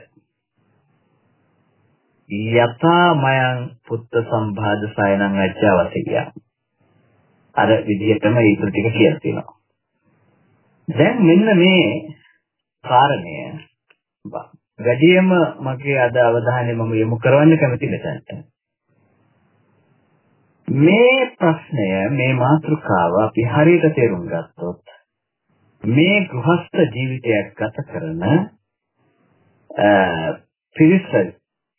යථාමයන් පුත්ත සම්භාද සයනං අජ්ජවසිය. අර විදිහටම ඒක ටික කියලා තියෙනවා. දැන් මෙන්න මේ කාරණය වැඩියම මගේ අද අවධානය මම යොමු කරන්න කැමති මෙතනට. මේ ප්‍රශ්නය මේ මාතෘකාව අපි හරියට තේරුම් ගත්තොත් මේ ගෘහස්ත ජීවිතයක් ගත කරන පිරිස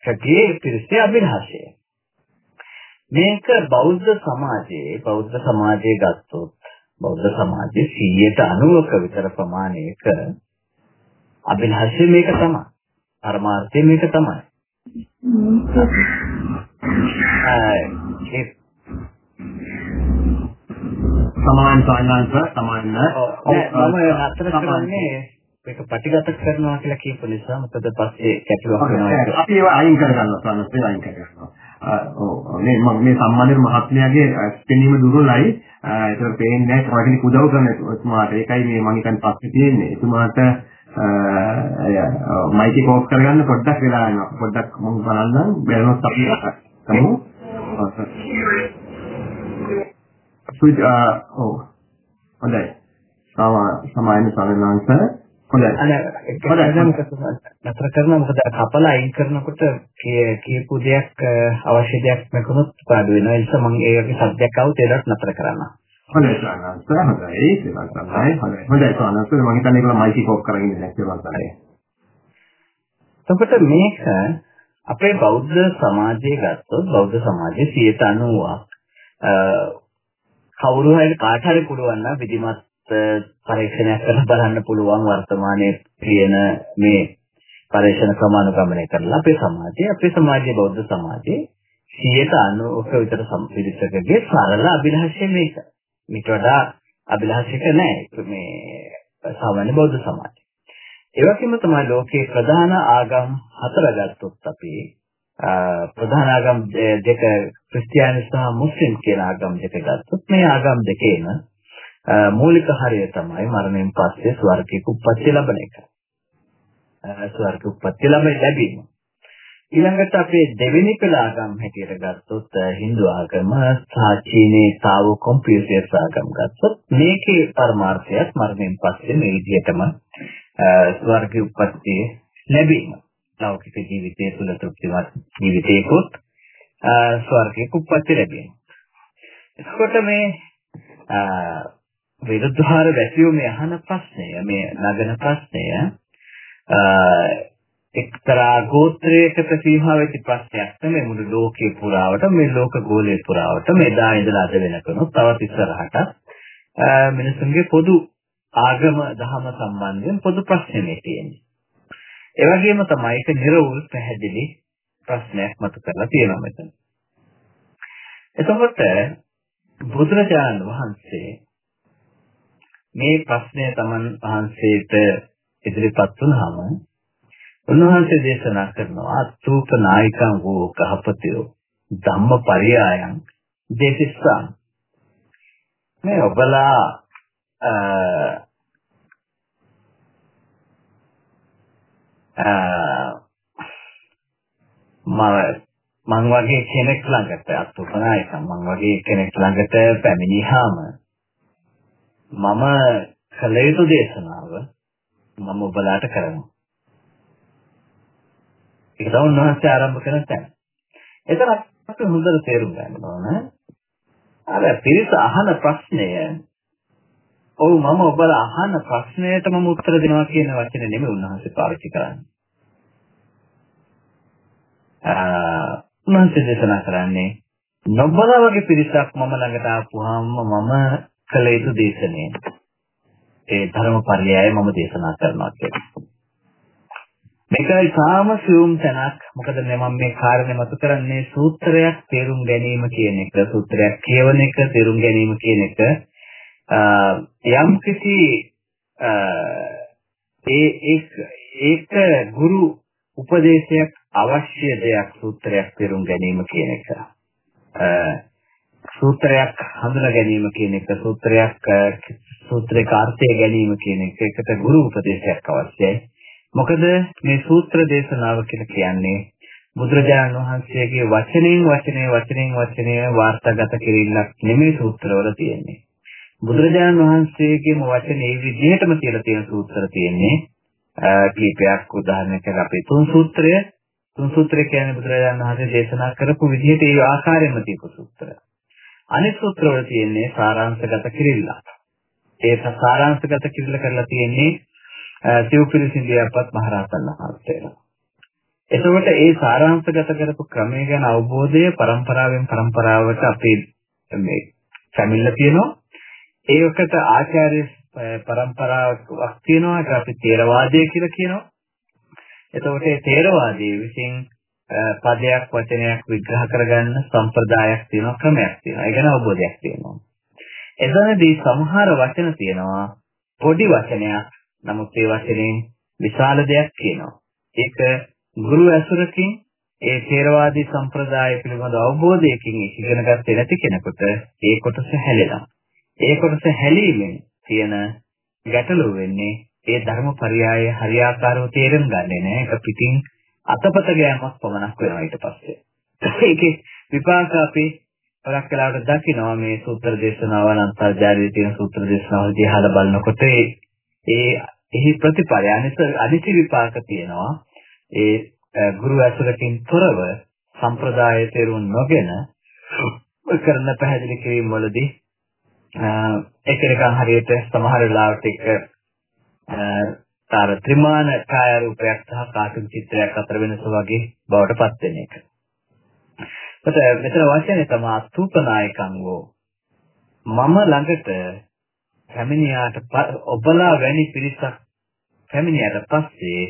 කගේ පිරිසේ අභිලාෂය. මේක බෞද්ධ සමාජයේ බෞද්ධ සමාජයේ ගත්තොත් බෞද්ධ සමාජයේ 190ක විතර ප්‍රමාණයක අභිලාෂය මේක තමයි. පරමාර්ථය මේක තමයි. ඒ සමාන සායනාංශ සමාන මම අතර කරන්නේ මේක ප්‍රතිගත කරනවා කියලා කියපු නිසා මොකද පස්සේ කැටලුවක් වෙනවා අපි ඒවා අයින් කරගන්නවා සමස්තය අයින් කරගන්නවා. ඔව් මේ මම මේ සම්මානයේ මහත්මයාගේ පෙනීම දුර්වලයි. ඒක පේන්නේ නැහැ වටින උදව් කරන එතුමාට. ඒකයි මේ මම හිතන්නේ පස්සේ තියෙන්නේ. එතුමාට මයික් එක ඕෆ් කරගන්න පොඩ්ඩක් වෙලා යනවා. පොඩ්ඩක් මම බලන්නම්. බැලුවොත් අපි තමු ස්විච් ඔව්. හොඳයි. සමායන සමනාංශ හොඳයි. අර නතර කරනවා? මොකද කපලා අයින් කරනකොට කියපු දෙයක් අවශ්‍ය දෙයක් නැකුණොත් පාඩු වෙනවා. ඒ නිසා මම ඒ වගේ සබ්ජෙක්ට් આવුත් ඒකට නතර කරනවා. හොඳයි සානස් හොඳයි. ඒක තමයි හොඳයි. හොඳයි සානස් මම හිතන්නේ ඒක මයික් එක ඔෆ් කරගෙන ඉන්න කියලා තමයි. එතකොට මේක අපේ බෞද්ධ සමාජයේ ගත්තොත් බෞද්ධ සමාජයේ 90ක් කවුරු හරි කාට හරි පුළුවන් නම් විධිමත් පරීක්ෂණයක් කරලා බලන්න පුළුවන් වර්තමානයේ තියෙන මේ පරීක්ෂණ ක්‍රම අනුගමනය කරලා අපේ සමාජයේ අපේ සමාජයේ බෞද්ධ සමාජයේ 90ක විතර සම්පිරිසකගේ සරල අභිලාෂය මේක. මේට වඩා අභිලාෂයක නැහැ මේ සාමාන්‍ය බෞද්ධ සමාජය. ඒ වගේම තමයි ලෝකේ ප්‍රධාන ආගම් හතර ගත්තොත් අපි ප්‍රධාන ආගම් දෙක ක්‍රිස්තියානි සහ මුස්ලිම් කියන ආගම් දෙක ගත්තොත් මේ ආගම් දෙකේම මූලික හරය තමයි මරණයෙන් පස්සේ ස්වර්ගයක උප්පත්ති ලැබෙන එක. ස්වර්ග උප්පත්ති ලැබීම. ඊළඟට අපේ දෙවෙනි පෙළ ආගම් හැටියට ගත්තොත් Hindu ආගම සහ චීනයේ තාවෝ කොම්පියුටර් ආගම් ගත්තොත් මේකේ පරමාර්ථයත් මරණයෙන් පස්සේ මේ විදිහටම ස්වර්ග උප්පත්ති ලැබීම. ලෞකික ජීවිතයේ තුල තෘප්තිමත් ජීවිතයකොත් ස්වර්ගයක උප්පත්ති ලැබීම. එතකොට මේ විරුද්ධාර වැසියෝ අහන ප්‍රශ්නය මේ නගන ප්‍රශ්නය එක්තරා ගෝත්‍රයකට සීමා වෙච්ච ප්‍රශ්නයක් තමයි මුළු ලෝකේ පුරාවට මේ ලෝක ගෝලයේ පුරාවට මෙදා ඉඳලා අද වෙනකන් තවත් ඉස්සරහට මිනිසුන්ගේ පොදු ආගම දහම සම්බන්ධයෙන් පොදු ප්‍රශ්නේ තියෙන්නේ. ඒ වගේම තමයි ඒක නිර්වුල් පැහැදිලි ප්‍රශ්නයක් මතු කරලා තියෙනවා මෙතන. එතකොට බුදුරජාණන් වහන්සේ මේ ප්‍රශ්නය තමන් වහන්සේට ඉදිරිපත් වුණාම උන්වහන්සේ දේශනා කරනවා අත්ූප නායිකං වූ කහපතියෝ ධම්මපරියායන් දේශිස්සං මේ ඔබලා මම වගේ කෙනෙක් ළඟට අත්ූප නායිකං මම වගේ කෙනෙක් ළඟට පැමිණියාම මම කළ යුතු දේශනාව මම ඔබලාට කරනවා. ඒක තමයි උන්වහන්සේ ආරම්භ කරන තැන. එතන අපි හොඳට තේරුම් ගන්න ඕන. අර පිරිස අහන ප්‍රශ්නය ඔව් මම ඔබලා අහන ප්‍රශ්නයට මම උත්තර දෙනවා කියන වචනේ නෙමෙයි උන්වහන්සේ පාවිච්චි කරන්නේ. ආ උන්වහන්සේ දේශනා කරන්නේ නොබලා වගේ පිරිසක් මම ළඟට ආපුවාම මම කළ යුතු දේශනේ. ඒ ධර්මපරියාය මම දේශනා කරනවා කියන්නේ. මේකයි සාම සියුම් තැනක්. මොකද මම මේ කාරණේ මතු කරන්නේ සූත්‍රයක් තේරුම් ගැනීම කියන එක, සූත්‍රයක් කියවන එක තේරුම් ගැනීම කියන එක යම් කිසි ඒ ඒක ගුරු උපදේශයක් අවශ්‍ය දෙයක් සූත්‍රයක් තේරුම් ගැනීම කියන එක. සූත්‍රයක් හඳුනා ගැනීම කියන එක සූත්‍රයක් සූත්‍රයක අර්ථය ගැනීම කියන එක එකට ගුරු උපදේශයක් අවශ්‍යයි. මොකද මේ සූත්‍ර දේශනාව කියලා කියන්නේ බුදුරජාණන් වහන්සේගේ වචනෙන් වචනේ වචනෙන් වචනය වාර්තාගත කිරීමක් නෙමෙයි සූත්‍රවල තියෙන්නේ. බුදුරජාණන් වහන්සේගේම වචනේ ඒ විදිහටම කියලා තියෙන සූත්‍ර තියෙන්නේ. කීපයක් උදාහරණයක් අපේ තුන් සූත්‍රය තුන් සූත්‍රය කියන්නේ බුදුරජාණන් වහන්සේ දේශනා කරපු විදිහට ඒ ආකාරයෙන්ම තියෙපු සූත්‍ර. අනිත් සූත්‍රවල තියෙන්නේ සාරාංශගත කිරිල්ලක්. ඒ සාරාංශගත කිරිල්ල කරලා තියෙන්නේ සිව්පිරි සිඳියාපත් මහරහතන් වහන්සේලා. එතකොට ඒ සාරාංශගත කරපු ක්‍රමය ගැන අවබෝධය પરම්පරාවෙන් પરම්පරාවට අපේ මේ කැමිල්ල තියෙනවා. ඒකට ආචාර්ය પરම්පරාවක් තියෙනවා. ඒක අපි තේරවාදය කියලා කියනවා. එතකොට මේ තේරවාදයේ විසින් පදයක් වචනයක් විග්‍රහ කරගන්න සම්ප්‍රදායක් තියෙනවා ක්‍රමයක් තියෙනවා. ඒ ගැන අවබෝධයක් තියෙනවා. එතනදී සමහර වචන තියෙනවා පොඩි වචනයක් නමුත් ඒ වචනේ විශාල දෙයක් කියනවා. ඒක ගුරු ඇසුරකින් ඒ ථේරවාදී සම්ප්‍රදාය පිළිබඳ අවබෝධයකින් ඉගෙන ගත්තේ නැති කෙනෙකුට ඒ කොටස හැලෙනවා. ඒ කොටස හැලීමෙන් තියෙන ගැටලුව වෙන්නේ ඒ ධර්මපරයය හරියාකාරව තේරුම් ගන්නේ නැහැ. ඒක පිටින් අතපත ගෑමක් පමණක් වෙනවා ඊට පස්සේ. ඒකේ විපාක අපි වරක් කලාවට දකිනවා මේ සූත්‍ර දේශනාවල් අන්තර්ජාලයේ තියෙන සූත්‍ර දේශනාවල් දිහා බලනකොට ඒ එහි ප්‍රතිඵලය අනිත් අනිත් විපාක තියෙනවා. ඒ ගුරු ඇසුරකින් තොරව සම්ප්‍රදාය තේරුම් නොගෙන කරන පැහැදිලි කිරීම වලදී ඒකනිකන් හරියට සමහර වෙලාවට එක තර ත්‍රිමාන කාය රූපයක් සහ කාටුන් චිත්‍රයක් අතර වෙනස වගේ බවට පත් වෙන එක. ඒත් මෙතන වචනේ තමයි අතුපනායකං වෝ මම ළඟට පැමිණියාට ඔබලා වැනි පිරිසක් පැමිණියට පස්සේ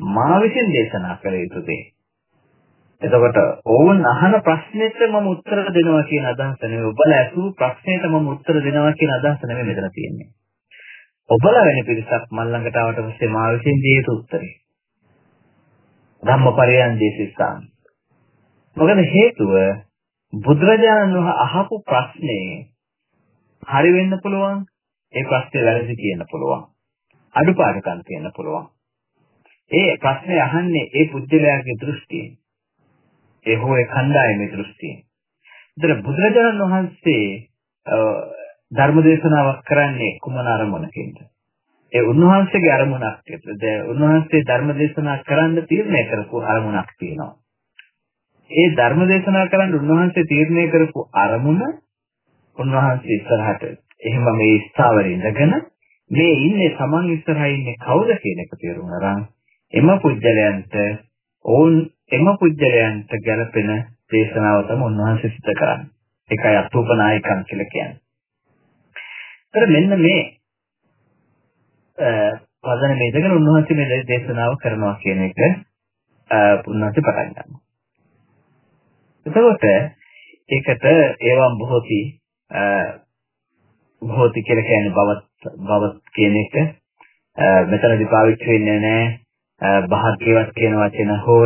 මා විසින් දේශනා කළ යුතු දේ. එතකොට ඕන් අහන ප්‍රශ්නෙට මම උත්තර දෙනවා කියන අදහස නෙවෙයි ඔබලා ඇසූ ප්‍රශ්නෙට මම උත්තර දෙනවා කියන අදහස නෙවෙයි මෙතන තියෙන්නේ. ඔබලා වෙන පිරිසක් මල් ළඟට ආවට පස්සේ මා විසින් දිය යුතු උත්තරේ. ධම්මපරයන් දේශිස්ථාන. මොකද හේතුව බුදුරජාණන් වහන්සේ අහපු ප්‍රශ්නේ හරි වෙන්න පුළුවන් ඒ ප්‍රශ්නේ වැරදි කියන්න පුළුවන්. අඩුපාඩුකම් තියෙන්න පුළුවන්. ඒ ප්‍රශ්නේ අහන්නේ ඒ පුද්ගලයාගේ දෘෂ්ටියෙන්. ඒ හෝ ඒ කණ්ඩායමේ දෘෂ්ටියෙන්. ඒතර බුදුරජාණන් වහන්සේ ධර්මදේශනාවක් කරන්නේ කුමන අරමුණකින්ද? ඒ උන්වහන්සේගේ අරමුණක් තියෙද උන්වහන්සේ ධර්මදේශනා කරන්න තීරණය කරපු අරමුණක් තියෙනවා. ඒ ධර්මදේශනා කරන්න උන්වහන්සේ තීරණය කරපු අරමුණ උන්වහන්සේ ඉස්සරහට එහෙම මේ ස්ථාවරේ ඉඳගෙන මේ ඉන්නේ Taman ඉස්සරහා ඉන්නේ කවුද කියන එක තේරුම් අරන් එම පුජ්‍යලයන්ට ඕන් එම පුජ්‍යලයන්ට ගැලපෙන දේශනාව තමයි උන්වහන්සේ සිද්ධ කරන්නේ. ඒකයි අත්ූපනායකම් කියලා කියන්නේ. ඒතර මෙන්න මේ පදන මේදගෙන උන්වහන්සේ මේ දේශනාව කරනවා කියන එක උන්වහන්සේ පටන් ගන්නවා. එතකොට ඒකට ඒවම් බොහෝති බොහෝති කියලා කියන්නේ බවත් බව කියන එක. මෙතනදී පාවිච්චි වෙන්නේ නැහැ. භාග්‍යවත් කියන වචන හෝ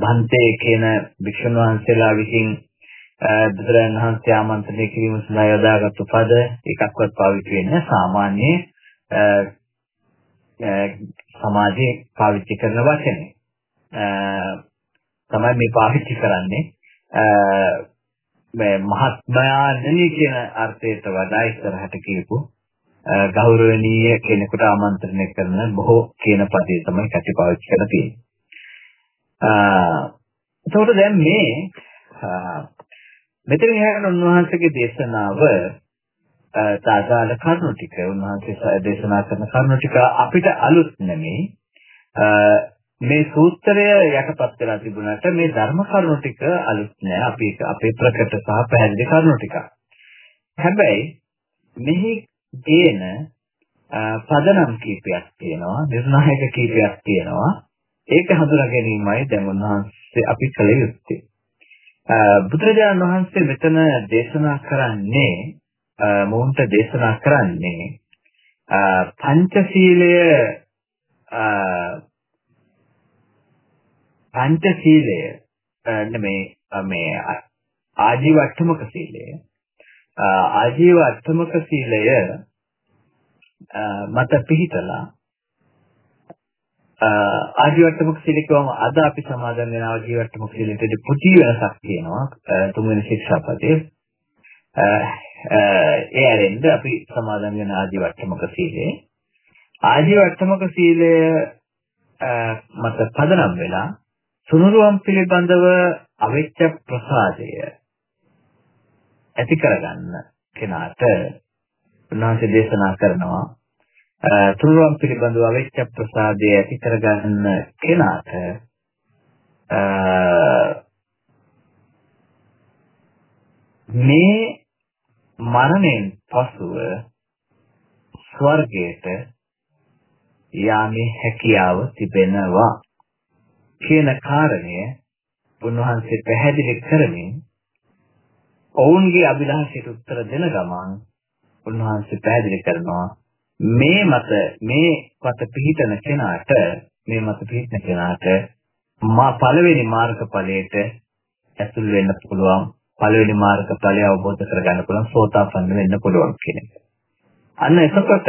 බන්තේ කියන භික්ෂුන් වහන්සේලා විසින් බුදුරජාණන් වහන්සේ ආමන්ත්‍රණය කිරීම සඳහා යොදාගත්තු පද එකක්වත් පාවිච්චි වෙන්නේ සාමාන්‍ය සමාජයේ පාවිච්චි කරන වචනේ. තමයි මේ පාවිච්චි කරන්නේ. මේ මහත්මයාණනි කියන අර්ථයට වඩා ඉස්සරහට කියපු ගෞරවනීය කෙනෙකුට ආමන්ත්‍රණය කරන බොහෝ කියන පදේ තමයි කටි පාවිච්චි කරලා තියෙන්නේ. එතකොට දැන් මේ මෙතන ඉහළ උන්වහන්සේගේ දේශනාව තාජාල කරුණු ටික උන්වහන්සේ දේශනා කරන කරුණු ටික අපිට අලුත් නෙමෙයි මේ සූත්‍රය යටපත් වෙලා තිබුණාට මේ ධර්ම කරුණු ටික අලුත් නෑ අපි අපේ ප්‍රකට සහ පැහැදිලි කරුණු ටික. හැබැයි මෙහි දේන පදනම් කීපයක් තියෙනවා නිර්ණායක කීපයක් තියෙනවා ඒක හඳුනා ගැනීමයි දැන් උන්වහන්සේ අපි කළ යුත්තේ. බුදුරජාණන් වහන්සේ මෙතන දේශනා කරන්නේ මොවුන්ට දේශනා කරන්නේ පංචශීලය පංචශීලය නෙමේ මේ ආජීව අට්ඨමක සීලය. ආජීව අට්ඨමක සීලය මත පිහිටලා ආජීවට්ටමක සීලකවම අද අපි සමාදන් වෙන ආජීවට්ටමක සීලෙට පුටි වෙනසක් තියෙනවා තුන්වෙනි ශික්ෂාපදයේ. ඒ ඇරෙන්න අපි සමාදන් වෙන ආජීවට්ටමක සීලය. ආජීවට්ටමක සීලය මත පදනම් වෙලා සුනුරුවම් පිළිබඳව අවිච්ඡ ප්‍රසාදය ඇති කරගන්න කෙනාට උන්වහන්සේ දේශනා කරනවා. තුනුරුවම් පිළිබඳව අවිච්ඡ ප්‍රසාදය ඇති කරගන්න කෙනාට මේ මරණයෙන් පසුව ස්වර්ගයට යාමේ හැකියාව තිබෙනවා. කියන කාරණය උන්වහන්සේ පැහැදිලි කරමින් ඔවුන්ගේ අභිලාෂයට උත්තර දෙන ගමන් උන්වහන්සේ පැහැදිලි කරනවා මේ මත මේ මත පිහිටන කෙනාට මේ මත පිහිටන කෙනාට මා පළවෙනි මාර්ගඵලයට ඇතුල් වෙන්න පුළුවන් පළවෙනි මාර්ගඵලය අවබෝධ කරගන්න පුළුවන් සෝතාපන්න වෙන්න පුළුවන් කියන එක. අන්න එතකොට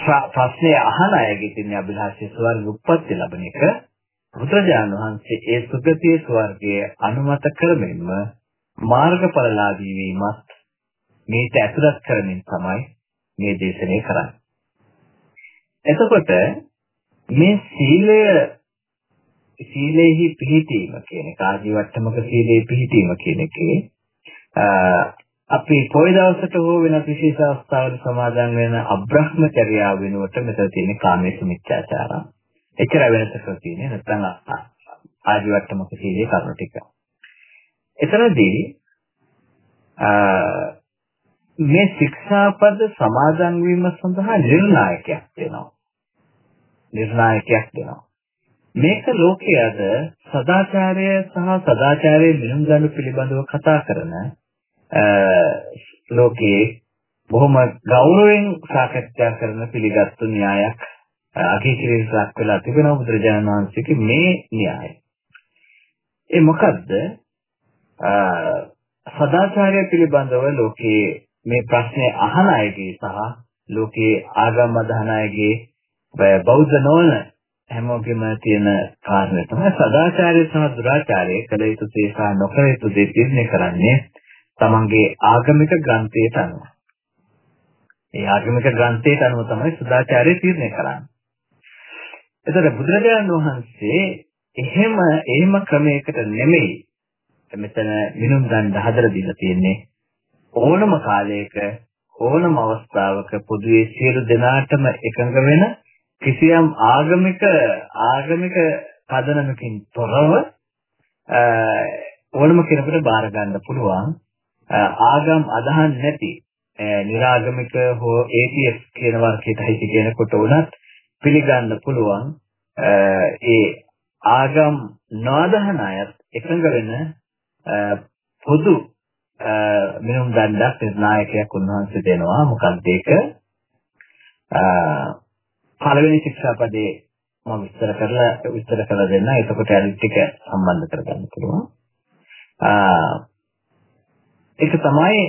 ප්‍රශ්නේ අහන අයගේ තියෙන අභිලාෂය ස්වර්ග උප්පත්ති ලැබෙන එක බුදුරජාණන් වහන්සේ ඒ සුගතිය ස්වර්ගයේ අනුමත කරමින්ම මාර්ගඵලලාභී වීමත් මේට ඇතුළත් කරමින් තමයි මේ දේශනය කරන්නේ. එතකොට මේ සීලය සීලෙහි පිහිටීම කියන එක ආජීවට්ටමක සීලේ පිහිටීම කියන එකේ අපි පොයි දවසට හෝ වෙන විශේෂ අවස්ථාවල සමාදන් වෙන අබ්‍රහ්මචර්යාව වෙනුවට මෙතන තියෙන කාමයේ මිත්‍යාචාරය. එච්චර වෙනසක් තියෙන්නේ නැත්නම් ආජීවට්ටමක සීලේ කරුණු ටික. එතනදී මේ ශික්ෂාපද සමාදන් වීම සඳහා නිර්ණායකයක් වෙනවා. නිර්ණායකයක් වෙනවා. මේක ලෝකයේද සදාචාරය සහ සදාචාරයේ මිනුම් ගන්න පිළිබඳව කතා කරන ලෝකයේ බොහොම ගෞරවයෙන් සාකච්ඡා කරන පිළිගත්තු න්‍යායක් අකීකිරීමක් වෙලා තිබෙනවා බුදුරජාණන් වහන්සේගේ මේ න්‍යායය. ඒ මොකද්ද? සදාචාරය පිළිබඳව ලෝකයේ මේ ප්‍රශ්නේ අහන අයගේ සහ ලෝකයේ ආගම් අදහන අයගේ බෞද්ධ නොවන හැමෝගෙම තියෙන කාරණය තමයි සදාචාරය සහ දුරාචාරය කළ යුතු දේ සහ නොකළ යුතු දේ තීරණය කරන්නේ තමන්ගේ ආගමික ග්‍රන්ථයට අනුව. ඒ ආගමික ග්‍රන්ථයට අනුව තමයි සදාචාරය තීරණය කරන්නේ. එතකොට බුදුරජාණන් වහන්සේ එහෙම එහෙම ක්‍රමයකට නෙමෙයි මෙතන මිනුම් දණ්ඩ හදලා දීලා තියෙන්නේ ඕනම කාලයක ඕනම අවස්ථාවක පොදුවේ සියලු දෙනාටම එකඟ වෙන කිසියම් ආගමික ආගමික පදනමකින් තොරව ඕනම කෙනෙකුට බාර ගන්න පුළුවන් ආගම් අදහන් නැති නිරාගමික හෝ ATS කියන වර්ගයට හිත කෙනෙකුට උනත් පිළිගන්න පුළුවන් ඒ ආගම් නොඅදහන අයත් එකඟ වෙන පොදු මිනුම් දණ්ඩක් නිර්ණායකයක් උන්වහන්සේ දෙනවා. මොකක්ද ඒක? පළවෙනි ශික්ෂාපදේ මම විස්තර කරලා විස්තර කරලා දෙන්න එතකොට අනිත් ටික සම්බන්ධ කරගන්න පුළුවන්. ඒක තමයි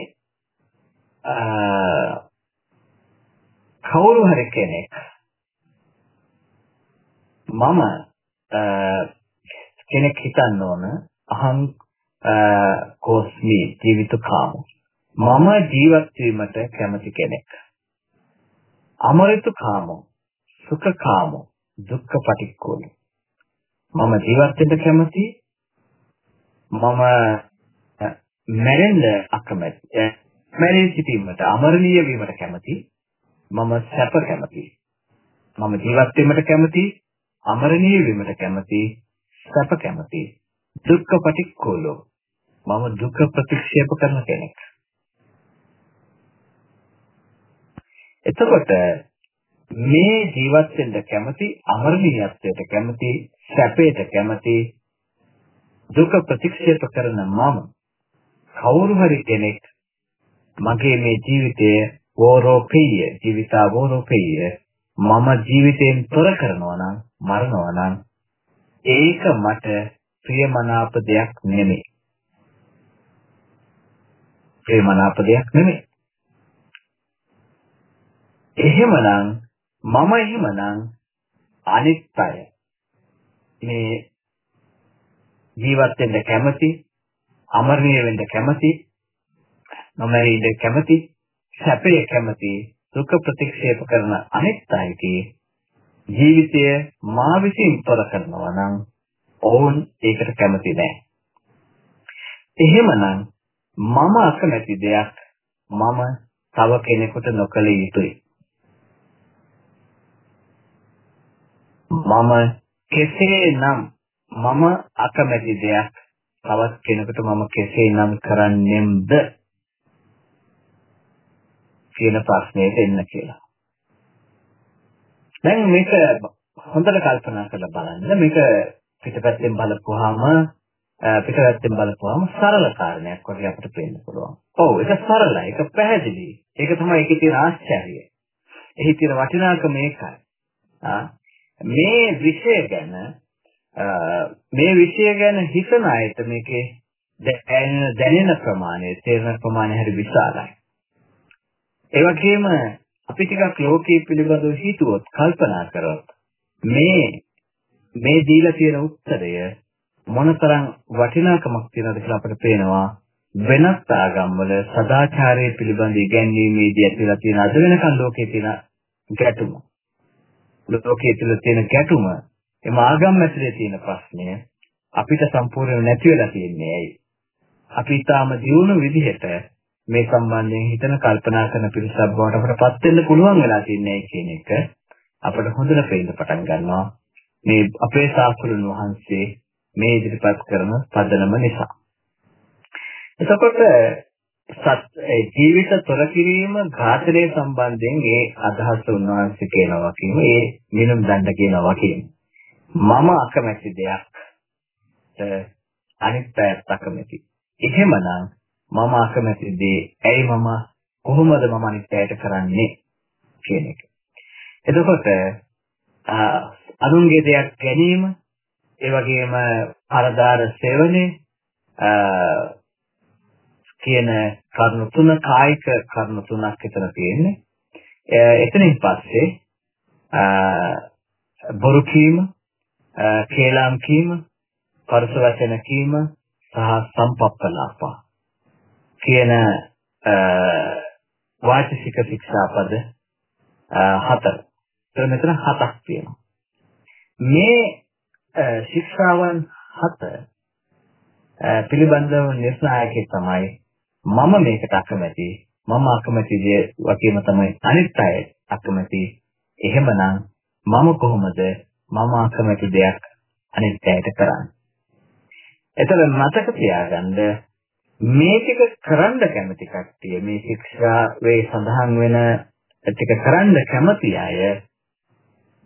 කවුරු හරි කෙනෙක් මම කෙනෙක් හිතන්න ඕන අහං කෝස්මි ජීවිත කාම මම ජීවත් වීමට කැමති කෙනෙක් අමරිත කාම සුඛ කාම දුක්ඛ පටික්කෝල මම ජීවත් වෙන්න කැමති. මම මැරෙන්න අකමැති. මැරී සිටීමට අමරණීය වීමට කැමති. මම සැප කැමති. මම ජීවත් වීමට කැමති. අමරණීය වීමට කැමති. සැප කැමති. දුක්ඛ පටික්කෝලෝ. මම දුක ප්‍රතික්ෂේප කරන කෙනෙක්. එතකොට මේ ජීවත් වෙන්න කැමති අමරණීයත්වයට කැමති සැපයට කැමති දුක ප්‍රතික්ෂේප කරන මම කවුරු හරි කෙනෙක් මගේ මේ ජීවිතය වෝරෝපීය ජීවිතා වෝරෝපීය මම ජීවිතයෙන් තොර කරනවා නම් මරනවා නම් ඒක මට ප්‍රියමනාප දෙයක් නෙමෙයි. ප්‍රියමනාප දෙයක් නෙමෙයි. එහෙමනම් මම එහෙමනම් අනිත් අය මේ ජීවත් වෙන්න කැමති අමරණීය වෙන්න කැමති නොමැරෙන්න කැමති සැපේ කැමති දුක ප්‍රතික්ෂේප කරන අනිත් අයගේ ජීවිතය මා විසින් තොර කරනවා නම් ඔවුන් ඒකට කැමති නැහැ. එහෙමනම් මම අකමැති දෙයක් මම තව කෙනෙකුට නොකළ යුතුයි. මම කෙසේනම් මම අකමැති දෙයක් තවත් කෙනෙකුට මම කෙසේනම් කරන්නෙම්ද කියන ප්‍රශ්නයට එන්න කියලා. දැන් මේක හොඳට කල්පනා කරලා බලන්න මේක පිටපැත්තෙන් බලපුවාම පිටපැත්තෙන් බලපුවාම සරල කාරණයක් වගේ අපිට පේන්න පුළුවන්. ඔව් ඒක සරලයි ඒක පැහැදිලි. ඒක තමයි ඒකේ තියෙන ආශ්චර්යය. එහි තියෙන වටිනාකම මේකයි. මේ විෂය ගැන මේ විෂය ගැන හිතන අයට මේකේ දැනෙන ප්‍රමාණය තේරෙන ප්‍රමාණය හරි විශාලයි. ඒ වගේම අපි ටිකක් ලෝකයේ පිළිබඳව හිතුවොත් කල්පනා කරොත් මේ මේ දීලා තියෙන උත්තරය මොනතරම් වටිනාකමක් තියෙනවද කියලා අපිට පේනවා වෙනත් ආගම්වල සදාචාරයේ පිළිබඳ ඉගැන්වීමේදී ඇතිලා තියෙන අද වෙනකන් ලෝකයේ තියෙන ගැටුම ලෝකයේ තුල තියෙන ගැටුම එම ආගම් ඇතුලේ තියෙන ප්‍රශ්නය අපිට සම්පූර්ණව නැති වෙලා තියෙන්නේ ඇයි? අපි ඊටාම දියුණු විදිහට මේ සම්බන්ධයෙන් හිතන කල්පනා කරන පිරිසක් බවට අපටපත් වෙන්න පුළුවන් වෙලා තින්නේ කියන එක අපිට හොඳට පේන්න පටන් ගන්නවා. මේ අපේ ශාස්ත්‍රඥ වහන්සේ මේ ඉදිරිපත් කරන පදනම නිසා. එතකොට සත් ජීවිත තොර කිරීම ඝාතනය සම්බන්ධයෙන් ඒ අදහස උන්වහන්සේ කියනවා වගේම ඒ මිනුම් දණ්ඩ කියනවා වගේම. මම අකමැති දෙයක් අනිත් පැත්ත අකමැති. එහෙමනම් මම අකමැති දේ ඇයි මම කොහොමද මම අනිත් අයට කරන්නේ කියන එක. එතකොට අනුන්ගේ දෙයක් ගැනීම ඒ වගේම පරදාර සේවනයේ කියන කරුණු තුන කායික කරුණු තුනක් එතන තියෙන්නේ. එතනින් පස්සේ බොරු කීම, කේලම් කීම, පරස වචන කීම සහ සම්පප්පලාපා කියන වාචික ශික්ෂාපද හතර. ඒතර මෙතන හතක් තියෙනවා. මේ ශික්ෂාවන් හත පිළිබඳව නිර්ණායකේ තමයි මම මේකට අකමැති මම අකමැති දේ වගේම තමයි අනිත් අය අකමැති එහෙමනම් මම කොහොමද මම අකමැති දෙයක් අනිත් අයට කරන්නේ එතකොට මතක තියාගන්න මේ ටික කරන්න කැමති කට්ටිය මේ ශික්ෂාවේ සඳහන් වෙන ටික කරන්න කැමති අය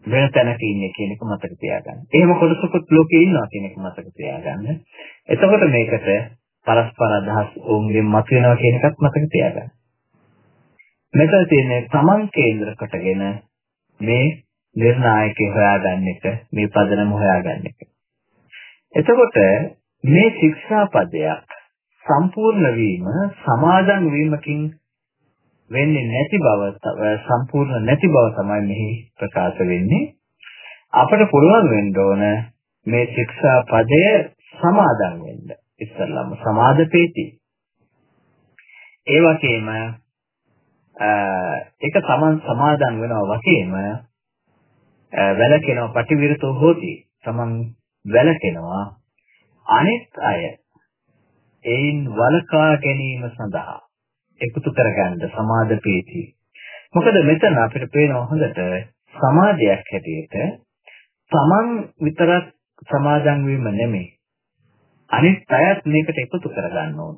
වෙන තැනක ඉන්නේ කියන එක මතක තියාගන්න. එහෙම කොටසකුත් ලෝකේ ඉන්නවා කියන එක මතක තියාගන්න. එතකොට මේකට පරස්පර අදහස් ඕන්ගෙන් මතුවෙනවා කියන එකත් මතක තියාගන්න. මෙතන තියෙන්නේ තමන් කේන්ද්‍ර කොටගෙන මේ නිර්ණායකය හොයාගන්න එක, මේ පදනම හොයාගන්න එක. එතකොට මේ ශික්ෂා පදයක් සම්පූර්ණ වීම සමාදන් වීමකින් වෙන්නේ නැති බව සම්පූර්ණ නැති බව තමයි මෙහි ප්‍රකාශ වෙන්නේ. අපට පුළුවන් වෙන්න ඕන මේ ශික්ෂා පදය සමාදන් වෙන්න. ඉස්සල්ලාම සමාදපේති ඒ වගේම ඒක තමන් සමාදන් වෙනවා වගේම වැලකෙනවා පටිවිරතෝ හෝති තමන් වැළකෙනවා අනිත් අය එයින් වළකා ගැනීම සඳහා එකතු කරගන්න සමාද ප්‍රීති. මොකද මෙතන අපිට පේනවා හොඳට සමාජයක් හැටියට තමන් විතරක් සමාදන් වීම නෙමෙයි අනිත් අයත් මේකට එකතු කරගන්න ඕන.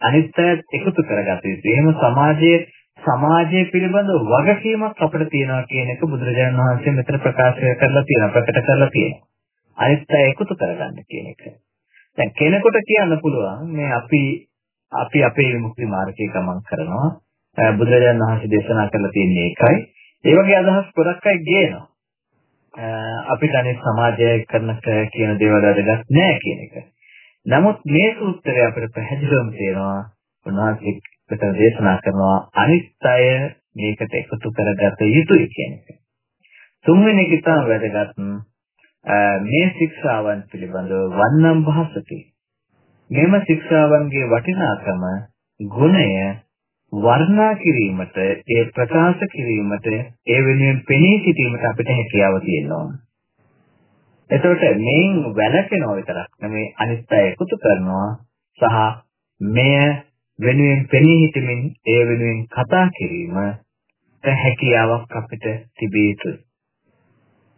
අනිත් අයත් එකතු කරගත යුතුයි. එහෙම සමාජයේ සමාජය පිළිබඳව වගකීමක් අපිට තියෙනවා කියන එක බුදුරජාණන් වහන්සේ මෙතන ප්‍රකාශ කරලා තියෙනවා ප්‍රකට කරලා තියෙනවා. අනිත් අය එකතු කරගන්න කියන එක. දැන් කෙනෙකුට කියන්න පුළුවන් මේ අපි අපි අපේ විමුක්ති මාර්ගයේ ගමන් කරනවා. බුදුරජාණන් වහන්සේ දේශනා කරලා තියෙන එකයි. ඒ වගේ අදහස් ගොඩක් අය ගේනවා. අපිට අනිත් සමාජය කරන කියන දේවල් වැදගත් නෑ කියන එක. නමුත් මේ සූත්‍රය අපිට පැහැදිලිවම තේරෙනවා උන්වහන්සේ මෙතන දේශනා කරනවා අනිත් අය මේකට එකතු කරගත යුතුයි කියන එක. තුන්වෙනි එක තමයි වැදගත් මේ ශික්ෂාවන් පිළිබඳව වන්නම් භාසති. මෙම ශික්ෂාවන්ගේ වටිනාකම ගුණය වර්ණනා කිරීමට ඒ ප්‍රකාශ කිරීමට ඒ වෙනුවෙන් පෙනී සිටීමට අපිට හැකියාව තියෙනවා. එතකොට මේන් වැළකෙනව විතරක් නෙමෙයි අනිත් අය එකතු කරනවා සහ මෙය වෙනුවෙන් පෙනී සිටමින් ඒ වෙනුවෙන් කතා කිරීම හැකියාවක් අපිට තිබිය යුතුයි.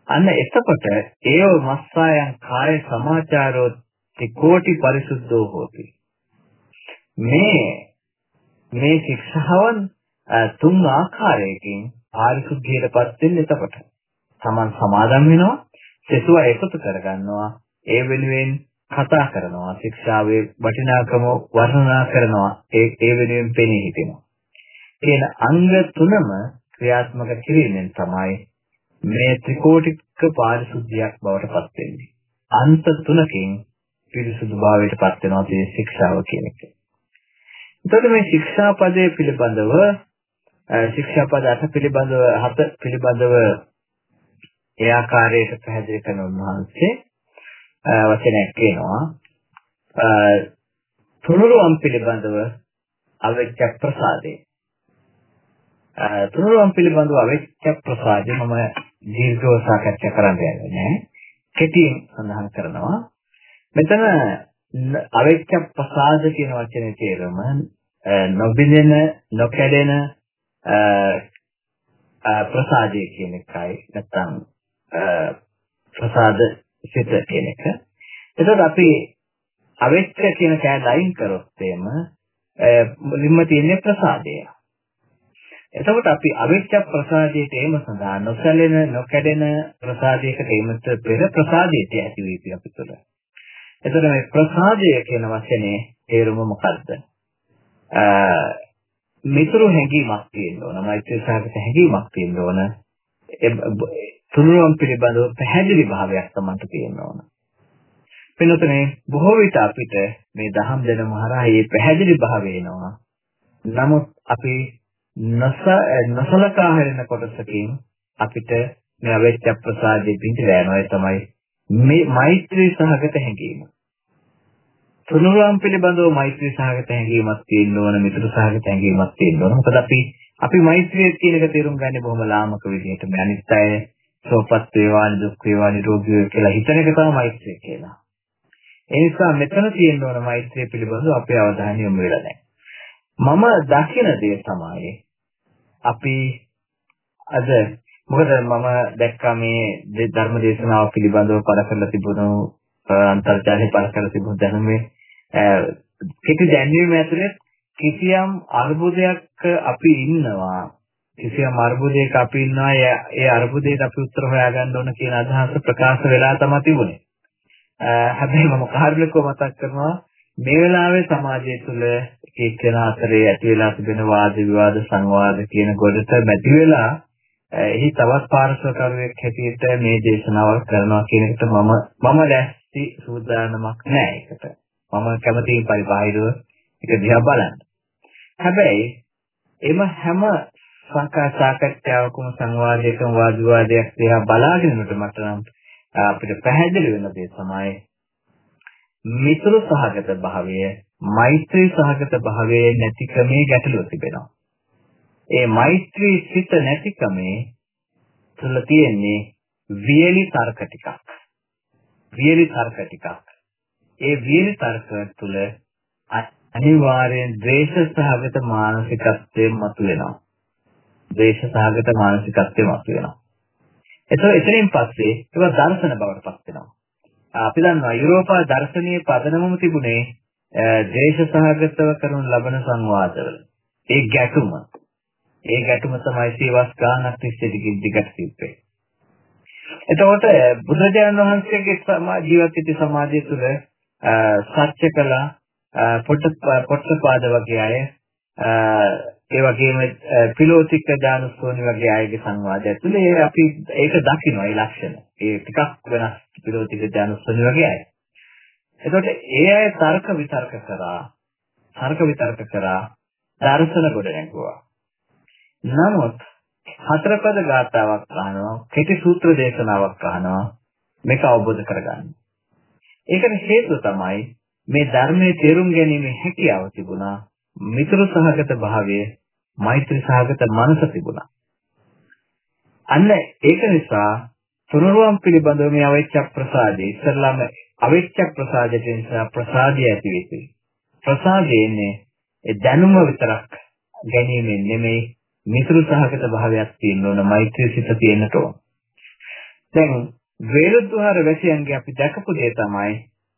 අන්න එතකොට ඒව මස්සයන් කාය සමාචාරෝ ත්‍රිකෝටි පරිසුද්ධෝ හෝති. මේ මේ ශික්ෂාවන් තුන් ආකාරයකින් පාරිශුද්ධියටපත් වෙන්නේ එතකොට. Taman සමාදම් වෙනවා, සෙසුව එකතු කරගන්නවා, ඒ වෙනුවෙන් කතා කරනවා, ශික්ෂාවේ වටිනාකම වර්ණනා කරනවා, ඒ ඒ වෙනුවෙන් පෙනී හිටිනවා. කියන අංග තුනම ක්‍රියාත්මක කිරීමෙන් තමයි මේ ත්‍රිකෝටික පාරිශුද්ධියක් බවට පත් වෙන්නේ. අන්ත තුනකින් පිරිසුදු භාවයට පත් වෙනවා මේ ශික්ෂාව කියන එක. එතකොට මේ ශික්ෂාපදයේ පිළිබඳව ශික්ෂාපද අට පිළිබඳව හත පිළිබඳව ඒ ආකාරයට පැහැදිලි කරන උන්වහන්සේ වචනයක් කියනවා. තුනුරුවන් පිළිබඳව අවෙච්ච ප්‍රසාදේ. තුනුරුවන් පිළිබඳව අවෙච්ච ප්‍රසාදේ මම දීර්ඝව සාකච්ඡා කරන්න යන්නේ නැහැ කෙටියෙන් සඳහන් කරනවා. මෙතන අවෙච්ච ප්‍රසාද කියන වචනේ තේරුම නොබිඳෙන නොකැඩෙන ප්‍රසාදය කියන එකයි නැත්නම් ප්‍රසාද සිත කියන එක. එතකොට අපි අවෙච්ච කියන කෑල්ල අයින් කරොත් එම මුලින්ම තියෙන ප්‍රසාදය. එතකොට අපි අවිච්ඡ ප්‍රසාදයට ඒම සඳහා නොසැලෙන නොකැඩෙන ප්‍රසාදයකට ඒමත් පෙර ප්‍රසාදයට ඇති වී අපි තුළ. එතකොට මේ ප්‍රසාදය කියන වචනේ තේරුම මොකක්ද? මිතුරු හැඟීමක් තියෙන්න ඕන. මෛත්‍රී සහගත හැඟීමක් තියෙන්න ඕන. තුනුරුවන් පිළිබඳව පැහැදිලි භාවයක් තමයි තියෙන්න ඕන. වෙනතනේ බොහෝ විට අපිට මේ දහම් දෙනම හරහා මේ පැහැදිලි භාවය එනවා. නමුත් අපි නොසලකා හරින කොටසකින් අපිට මේ අවෙච්ච ප්‍රසාදයේ පිටිලා යනවා ඒ තමයි මේ මෛත්‍රී සහගත හැඟීම. තුනුරුවන් පිළිබඳව මෛත්‍රී සහගත හැඟීමක් තියෙන්න ඕන මිතුරු සහගත හැඟීමක් තියෙන්න ඕන. මොකද අපි අපි මෛත්‍රිය කියන එක තේරුම් ගන්නේ බොහොම ලාමක විදිහට. මේ අනිත් අය සෝපත් වේවා දුක් වේවා නිරෝගී වේවා කියලා හිතන එක තමයි මෛත්‍රිය කියලා. ඒ නිසා මෙතන තියෙන්න ඕන මෛත්‍රිය පිළිබඳව අපේ අවධානය යොමු වෙලා නැහැ. මම දකින දේ තමයි අපි අද මොකද මම දැක්කා මේ ධර්ම දේශනාව පිළිබඳව පළ කරලා තිබුණු අන්තර්ජාලයේ පළ කරලා තිබුණු දැනුමේ කෙටි දැන්වීම ඇතුළේ කිසියම් අර්බුදයක් අපි ඉන්නවා කිසියම් අර්බුදයක අපි ඉන්නවා ඒ අර්බුදයට අපි උත්තර හොයාගන්න ඕන කියන අදහස ප්‍රකාශ වෙලා තමයි තිබුණේ. හැබැයි මම කාර්මිකව මතක් කරනවා මේ වෙලාවේ සමාජය තුළ එක්කෙනා අතරේ ඇති වෙලා තිබෙන වාද විවාද සංවාද කියන ගොඩට මැදි වෙලා එහි තවත් පාර්ශ්වකරුවෙක් හැටියට මේ දේශනාවල් කරනවා කියන එකට මම මම දැස්ති සූදානමක් නැහැ ඒකට. මම කැමතියි පරිබාහිරව ඒක දිහා බලන්න. හැබැයි එම හැම සාකච්ඡාවකම සංවාදයකම වාද විවාදයක් දිහා බලාගෙන ඉන්නකොට මට නම් අපිට පැහැදිලි වෙන දේ තමයි මිතුරු සහගත භාවය මෛත්‍රී සහගත භාවය නැතිකමේ ගැටලුව තිබෙනවා. ඒ මෛත්‍රී සිත නැතිකමේ තුල තියෙන්නේ වියලි තර්ක ටිකක්. වියලි තර්ක ටිකක්. ඒ වියලි තර්ක තුළ අනිවාර්යෙන් ද්වේෂ සහගත මානසිකත්වයේ මතුවෙනවා. ද්වේෂ සහගත මානසිකත්වයේ මතුවෙනවා. එතකොට එතනින් පස්සේ ඒක දර්ශන බවට පත් වෙනවා. අපි දන්නවා යුරෝපා දර්ශනීය පදනමම තිබුණේ ද්වේෂ සහගතව කරන ලබන සංවාදවල. ඒ ගැටුම. ඒ ගැටුම තමයි සීවස් ගානක් තිස්සේ දිගට තිබ්බේ. එතකොට බුදුරජාණන් වහන්සේගේ ජීවත් වෙච්ච සමාජය තුළ සත්‍ය කළා පොට්ටපාද වගේ අය ඒ වගේම පිලෝතික දානසෝනි වගේ අයගේ සංවාදය ඇතුලේ අපි ඒක දකිනවා ඒ ලක්ෂණ. ඒ ටිකක් වෙනස් පිලෝතික දානසෝනි වගේ අය. එතකොට ඒ අය තර්ක විතර්ක කරා තර්ක විතර්ක කරා දර්ශන කොට නැගුවා. නමුත් හතරපද ගාතාවක් අහනවා, කෙටි සූත්‍ර දේශනාවක් අහනවා මේක අවබෝධ කරගන්න. ඒකට හේතුව තමයි මේ ධර්මයේ තේරුම් ගැනීමේ හැකියාව තිබුණා මිතුරු සහගත භාවය මෛත්‍රී සහගත මනස තිබුණා. අන්න ඒක නිසා තුනුරුවන් පිළිබඳව මේ අවිච්ඡ ප්‍රසාදේ ඉස්සල්ලාම අවිච්ඡ ප්‍රසාදයෙන් නිසා ප්‍රසාදය ඇති වෙන්නේ. ප්‍රසාදයේනේ ඒ දැනුම විතරක් ගැනීමෙන් නෙමෙයි මිතුරු සහගත භාවයක් තියෙන්න ඕන මෛත්‍රී සිත තියෙන්නට ඕන. දැන් වේලුද්වාර වැසියන්ගේ අපි දැකපු දේ තමයි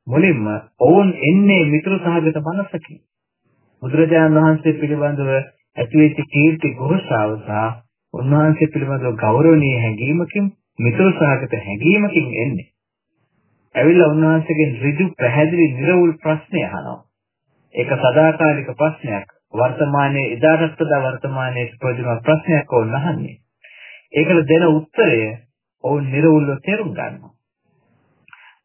මුලින්ම ඔවුන් එන්නේ මිතුරු සහගත මනසකින්. බුදුරජාණන් වහන්සේ පිළිබඳව ඇතිවෙච්ච කීර්ති ഘോഷාව සහ උන්වහන්සේ පිළිබඳව ගෞරවනීය හැඟීමකින් මිතුරු සහගත හැඟීමකින් එන්නේ. ඇවිල්ලා උන්වහන්සේගෙන් ඍජු පැහැදිලි නිර්වුල් ප්‍රශ්නය අහනවා. ඒක සදාකාලික ප්‍රශ්නයක්. වර්තමානයේ එදාටත් වඩා වර්තමානයේ ප්‍රයෝජනවත් ප්‍රශ්නයක් ඕන අහන්නේ. ඒකට දෙන උත්තරය ඔවුන් නිර්වුල්ව තේරුම් ගන්නවා.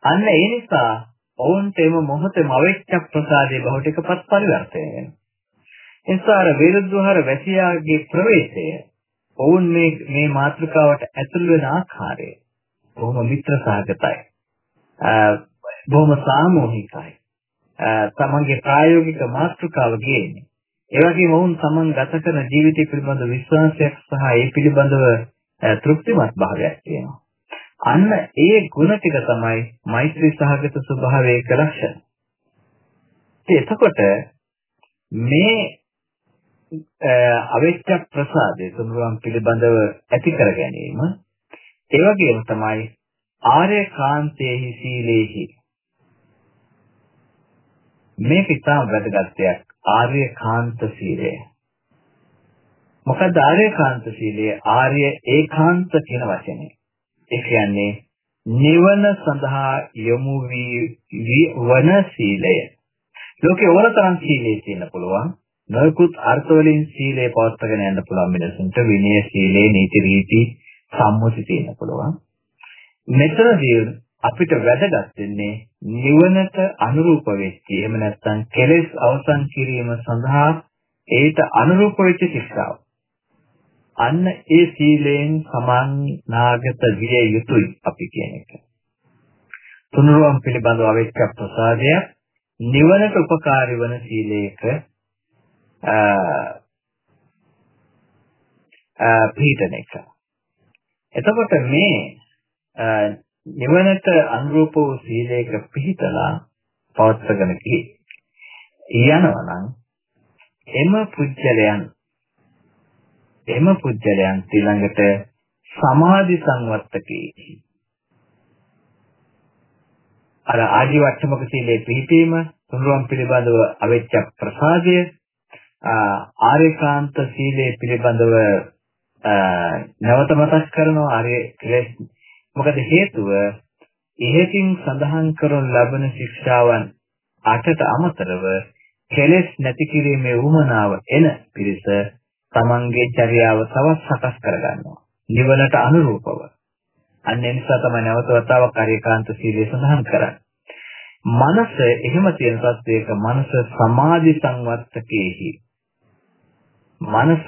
අන්න ඒ නිසා ඔවුන්ට එම මොහොතේම අවෙච්ච ප්‍රසාදයේ බවට එකපත් පරිවර්තනය වෙනවා. එසාර වේලද්වාර වැසියාගේ ප්‍රවේශය ඔවුන් මේ මේ මාතෘකාවට ඇතුල් වෙන ආකාරය බොහොම මිත්‍ර සහගතයි. බොහොම සාමූහිකයි. තමන්ගේ ප්‍රායෝගික මාතෘකාව ගේන්නේ. ඒ වගේම ඔවුන් තමන් ගත කරන ජීවිතය පිළිබඳ විශ්වාසයක් සහ ඒ පිළිබඳව තෘප්තිමත් භාවයක් තියෙනවා. අන්න ඒ ಗುಣ ටික තමයි මෛත්‍රී සහගත ස්වභාවයේ ලක්ෂණ. එතකොට මේ අවිච්ඡ ප්‍රසාදයේ තුනුරුවන් පිළිබඳව ඇති කර ගැනීම ඒ වගේම තමයි ආර්ය කාන්තේහි සීලේහි මේ පිටා වැදගත් දෙයක් ආර්ය කාන්ත සීලය මොකද ආර්ය කාන්ත සීලය ආර්ය ඒකාන්ත කියන වචනේ ඒ කියන්නේ නිවන සඳහා යොමු වී වන සීලය. ලෝකේ ඕනතරම් සීලේ තියෙන්න පුළුවන්. නොයෙකුත් අර්ථ වලින් සීලේ පවත්වාගෙන යන්න පුළුවන් මිනිසුන්ට විනය සීලේ නීති රීති සම්මුති තියෙන්න පුළුවන්. මෙතනදී අපිට වැදගත් වෙන්නේ නිවනට අනුරූප වෙච්ච එහෙම නැත්නම් කෙලෙස් අවසන් කිරීම සඳහා ඒට අනුරූප වෙච්ච ශික්ෂාව. අන්න ඒ සීලයෙන් සමානාගත විය යුතුයි අපි කියන එක. තුනුරුවන් පිළිබඳව අවෙච්ච ප්‍රසාදය නිවනට උපකාරී වන සීලයක පිළිතන එක. එතකොට මේ නිවනට අනුරූප වූ සීලයක පිළිතලා පවත්වාගෙන යනවා නම් එම පුජ්‍යලයන් එම පුජ්‍යලයන් ඊළඟට සමාධි සංවත්තකේ අර ආජීවට්ටමක සීලේ පිහිටීම තුනුරුවන් පිළිබඳව අවෙච්ච ප්‍රසාදය ආර්යකාන්ත සීලේ පිළිබඳව නැවත මතක් කරනවා ආර්ය කෙලෙස් මොකද හේතුව ඉහතින් සඳහන් කරන ලබන ශික්ෂාවන් අටට අමතරව කෙලෙස් නැති කිරීමේ උමනාව එන පිරිස තමන්ගේ චර්යාව තවත් සකස් කරගන්නවා. නිවනට අනුරූපව. අන්න ඒ නිසා තමයි නැවත වතාවක් කාර්යකාන්ත සීලය සඳහන් කරන්නේ. මනස එහෙම තියෙන තත්වයක මනස සමාධි සංවත්තකේහි. මනස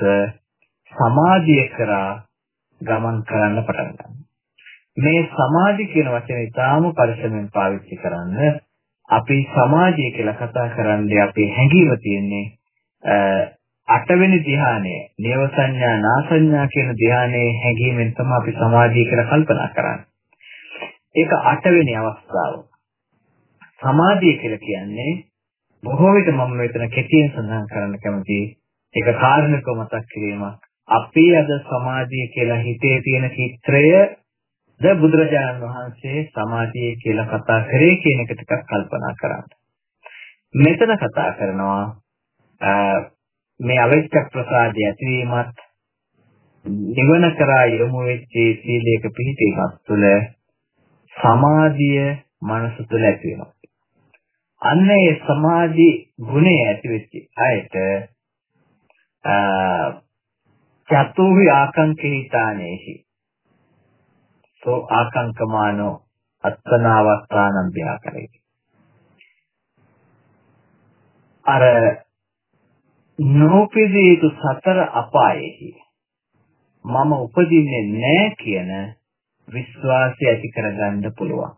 සමාධිය කරා ගමන් කරන්න පටන් ගන්නවා. මේ සමාධි කියන වචනේ ඊටාම පරිස්සමෙන් පාවිච්චි කරන්න අපි සමාධිය කියලා කතා කරන්නේ අපේ හැඟීම තියෙන්නේ අටවෙනි ධ්‍යානය නේව සංඥා නාසඤ්ඤා කියන ධ්‍යානයේ හැඟීමෙන් තමයි අපි සමාධිය කියලා කල්පනා කරන්නේ. ඒක අටවෙනි අවස්ථාව. සමාධිය කියලා කියන්නේ බොහෝ විට මම මෙතන කෙටියෙන් සඳහන් කරන්න කැමතියි. ඒක කාරණක මතක් කිරීමක්. අපි අද සමාධිය කියලා හිතේ තියෙන චිත්‍රය ද බුදුරජාණන් වහන්සේ සමාධිය කියලා කතා කරේ කියන එක ටිකක් කල්පනා කරන්න. මෙතන කතා කරනවා මේ අවිච්ඡ ප්‍රසාදය ඇතිවීමත් නිවන කරා යොමු වෙච්ච සීලයක පිහිටීමත් තුළ සමාධිය මනස තුළ ඇති වෙනවා. අන්න ඒ සමාධි ගුණය ඇති වෙච්ච අයට චතුහි ආකංකිතානේහි සෝ ආකංකමානෝ අත්තනාවස්ථානම් ව්‍යාකරේති අර නෝපිදීතු සතර අපායෙහි මම උපදින්නේ නැහැ කියන විශ්වාසය ඇති කරගන්න පුළුවන්.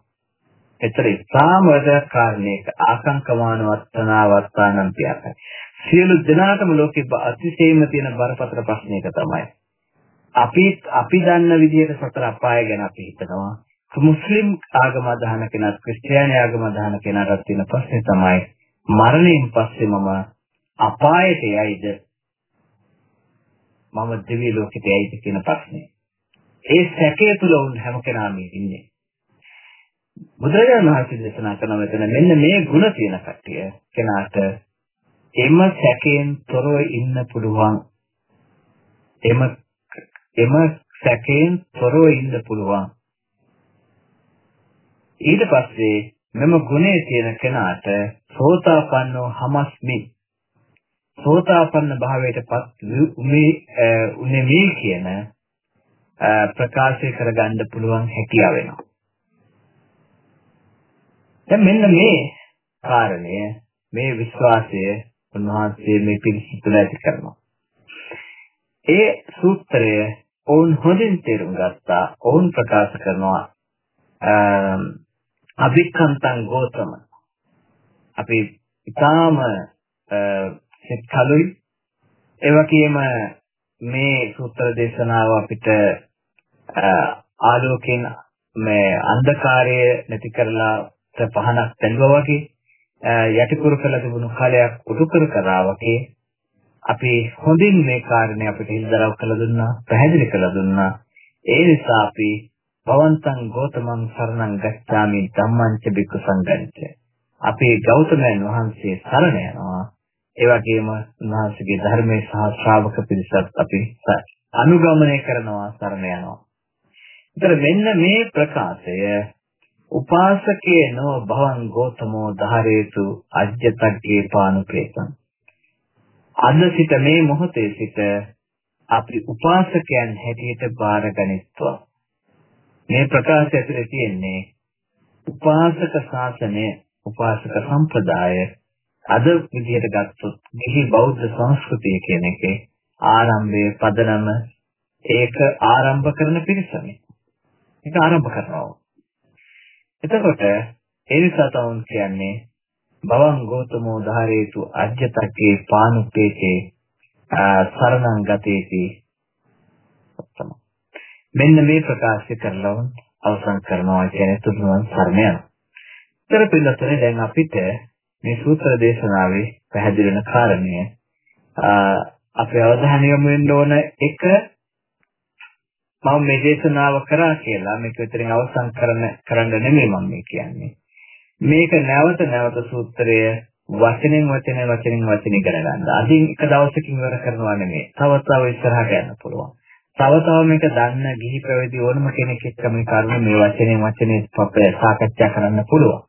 ඒතර ඉතාම වැදගත් කාරණේක ආකංකමානවත්තනාවත්තානම් පියකයි. සියලු දෙනාටම ලෝකෙ අතිශයින්ම තියෙන බරපතල ප්‍රශ්නයක තමයි. අපි අපි දන්න විදිහට සතර අපාය ගැන අපි හිතනවා. මුස්ලිම් ආගම අදහන කෙනා ක්‍රිස්තියානි ආගම අදහන කෙනාට තියෙන ප්‍රශ්නේ තමයි මරණයෙන් පස්සේ මම අපායට යයිද මම දිව්‍ය ලෝකෙට යයිද කියන ප්‍රශ්නේ. ඒ සැකය තුල වුන් හැම කෙනාම ඉන්නේ. බුදුරජාණන් වහන්සේ දේශනා කරන මෙතන මෙන්න මේ ಗುಣ තියෙන කට්ටිය කෙනාට එම සැකයෙන් තොරව ඉන්න පුළුවන්. එම එම සැකයෙන් තොරව ඉන්න පුළුවන්. ඊට පස්සේ මෙම ගුණය තියෙන කෙනාට සෝතාපන්නෝ හමස්මි සෝතාපන්න භාවයටපත් උනේ උනේ මේ කියන ප්‍රකාශය කරගන්න පුළුවන් හැකියාව වෙනවා. දැන් මෙන්න මේ කාරණය මේ විශ්වාසය උන්වහන්සේ මේ පිළිසිතුල ඇති කරනවා. ඒ සූත්‍රය ඔවුන් හොඳින් තේරුම් ගත්තා. ඔවුන් ප්‍රකාශ කරනවා අභික්ඛන්තං ගෝතම අපි ඊටාම සෙත් කලුයි ඒ වගේම මේ සූත්‍ර දේශනාව අපිට ආලෝකයෙන් මේ අන්ධකාරය නැති කරලා පහනක් දැල්වා වගේ යටිකුරු කළ තිබුණු කාලයක් උඩුකර කරා වගේ අපි හොඳින් මේ කාරණේ අපිට හිතදරව් කළ දුන්නා පැහැදිලි කළ දුන්නා ඒ නිසා අපි භවන්තං ගෝතමං සරණං ගච්ඡාමි ධම්මං ච බික්ඛු සංඝං ච අපේ ගෞතමයන් වහන්සේ සරණ යනවා. ඒ වගේම උන්වහන්සේගේ ධර්මයේ සහ ශ්‍රාවක පිරිසත් අපි අනුගමනය කරනවා සරණ යනවා. ඒතර මෙන්න මේ ප්‍රකාශය උපාසකේ නෝ භවං ගෝතමෝ ධාරේතු අජ්ජතග්ගේ පානුපේතං. අද සිට මේ මොහොතේ සිට අපි උපාසකයන් හැටියට බාරගනිත්වා. මේ ප්‍රකාශය ඇතුලේ තියෙන්නේ උපාසක ශාසනය උපාසක සම්ප්‍රදාය අද විදිහට ගත්තොත් ගිහි බෞද්ධ සංස්කෘතිය කියන එකේ ආරම්භයේ පදනම ඒක ආරම්භ කරන පිරිසනේ. ඒක ආරම්භ කරනවා. එතකොට ඒ නිසා තවුන් කියන්නේ භවං ගෝතමෝ ධාරේතු අජ්ජතකේ පානුපේකේ සරණං ගතේති මෙන්න මේ ප්‍රකාශය කරලා අවසන් කරනවා කියන්නේ තුන්වන් සරණ යනවා. උත්තර පිළිතුරේ දැන් අපිට මේ සූත්‍ර දේශනාවේ පැහැදිලි වෙන කාරණය අපේ අවධානය යොමු වෙන්න ඕන එක මම මේ දේශනාව කරා කියලා මේක විතරින් අවසන් කරන කරන්න නෙමෙයි මම මේ කියන්නේ. මේක නැවත නැවත සූත්‍රය වචනෙන් වචනේ වචනෙන් වචනේ ඉගෙන ගන්න. අදින් එක දවසකින් ඉවර කරනවා නෙමෙයි. තව තව ඉස්සරහට යන්න පුළුවන්. තව තව මේක දන්න ගිහි පැවිදි ඕනම කෙනෙක් එක්ක මේ කරුණ මේ වචනෙන් වචනේ සාකච්ඡා කරන්න පුළුවන්.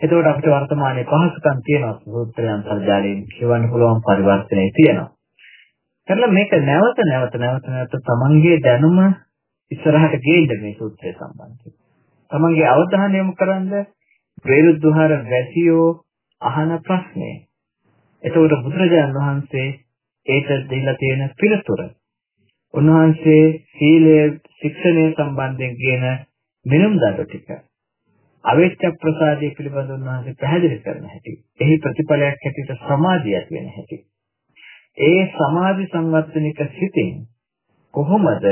එතකොට අපිට වර්තමානයේ පහසුකම් තියෙනවා සූත්‍රය අන්තර්ජාලයෙන් කියවන්න පුළුවන් පරිවර්තනය තියෙනවා. කරලා මේක නැවත නැවත නැවත නැවත තමන්ගේ දැනුම ඉස්සරහට ගේන්න මේ සූත්‍රය සම්බන්ධයෙන්. තමන්ගේ අවධානය යොමු කරන්ද වේරුද්දුහාර වැසියෝ අහන ප්‍රශ්නේ. එතකොට බුදුරජාණන් වහන්සේ ඒකට දීලා තියෙන පිළිතුර. උන්වහන්සේ සීලය ශික්ෂණය සම්බන්ධයෙන් කියන මිනුම් දඩ ටික අවෙච්ච ප්‍රසාදයේ පිළිබඳව උන්වහන්සේ පැහැදිලි කරන හැටි. එහි ප්‍රතිඵලයක් හැටියට සමාධිය ඇති වෙන හැටි. ඒ සමාධි සංවර්ධනික සිතින් කොහොමද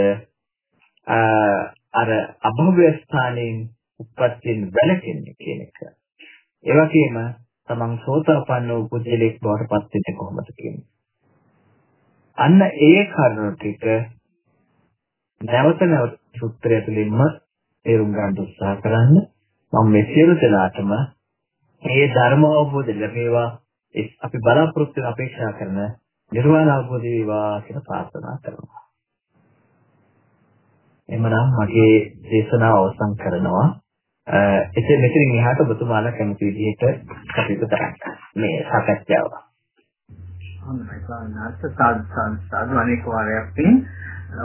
අර අභව්‍ය ස්ථානයෙන් උප්පත්තියෙන් වැළකෙන්නේ කියන එක. ඒ වගේම තමන් සෝතාපන්න වූ පුජ්‍යලෙක් බවට පත් වෙන්නේ කොහොමද කියන්නේ. අන්න ඒ කරුණු ටික නැවත නැවත සූත්‍රය තුළින්ම තේරුම් ගන්න උත්සාහ කරන්න මම මේ සියලු දෙනාටම මේ ධර්ම අවබෝධය ලැබේවා අපි බලාපොරොත්තු වෙන අපේක්ෂා කරන නිර්වාණ අවබෝධය වේවා කියලා ප්‍රාර්ථනා කරනවා. එමනම් මගේ දේශනාව අවසන් කරනවා. එසේ මෙතනින් එහාට ඔබතුමාලා කැමති විදිහට කටයුතු කරන්න. මේ සාකච්ඡාව. හොඳයි සානාර්ථ සාධ සාධ අනේක වාරයක් තින්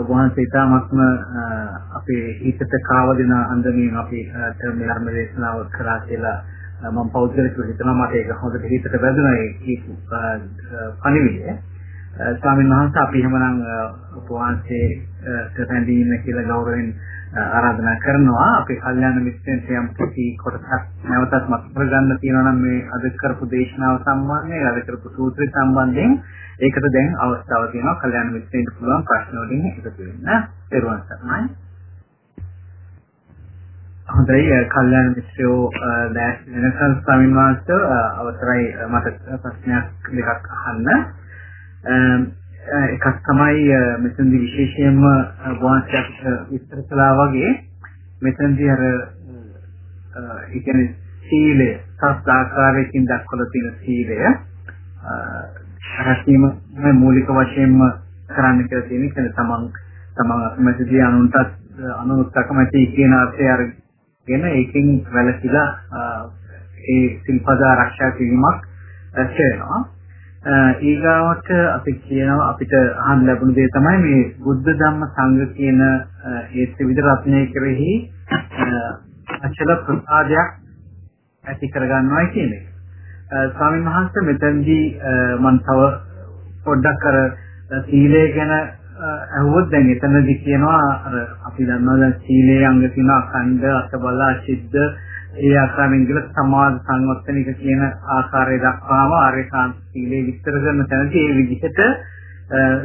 වහන්සේ තාමත්ම අපේ හිතට කාවදින අන්දමින් අපි මේ ධර්ම දේශනාව කරා කියලා මම පෞද්ගලිකව හිතනවා මට ඒක හොඳට හිතට වැදුනා ඒ පණිවිඩය. ස්වාමීන් වහන්සේ අපි එහෙමනම් උපවාසයේ රැඳීම කියලා ගෞරවයෙන් ආරාධනා කරනවා අපේ කල්යාණ මිත්‍රයන්ට යම් කිසි කොටසක් නැවතත් මතක කරගන්න තියෙනවා නම් මේ අද කරපු දේශනාව සම්බන්ධයෙන් අද කරපු සූත්‍රය සම්බන්ධයෙන් ඒකට දැන් අවස්ථාව තියෙනවා කල්යාණ මිත්‍රයන්ට පුළුවන් ප්‍රශ්න වලින් එකතු වෙන්න. පෙරවන් සර්ණයි. හොඳයි කල්යාණ මිත්‍රයෝ දැස් වෙනසල් ස්වාමීන් වහන්සේ අවසරයි මට ප්‍රශ්නයක් දෙකක් අහන්න. Um, uh, එකක් තමයි uh, මෙතනදී විශේෂයෙන්ම uh, වහන්සේට විස්තර කළා වගේ මෙතනදී අර ඒ කියන්නේ සීලය සත් ආකාරයකින් දක්වලා තියෙන සීලය රැකීම මූලික වශයෙන්ම කරන්න කියලා තියෙන එක තමන් තමන් අකමැතිදී අනුන්ට අනුන්ට අකමැති කියන අර්ථය අරගෙන ඒකෙන් වැළකීලා ඒ සිල්පද ආරක්ෂා කිරීමක් ඇතිවෙනවා ඊගාවට අපි කියනවා අපිට අහන්න ලැබුණ දේ තමයි මේ බුද්ධ ධම්ම සංඝ කියන ඒ ත්‍රිවිධ රත්නය කෙරෙහි අචල ප්‍රසාදයක් ඇති කරගන්නවා කියන එක. ස්වාමීන් වහන්සේ මෙතනදී මම තව පොඩ්ඩක් අර සීලය ගැන අහුවොත් දැන් එතනදී කියනවා අර අපි දන්නවා දැන් සීලේ අංග තියෙනවා අඛණ්ඩ අතබල අසිද්ධ ඒ ආකාරයෙන් ගල සමාධි සංවත්තනික කියන ආකාරය දක්වාම ආර්යකාන්ත සීලේ විස්තර කරන තැනදී ඒ විදිහට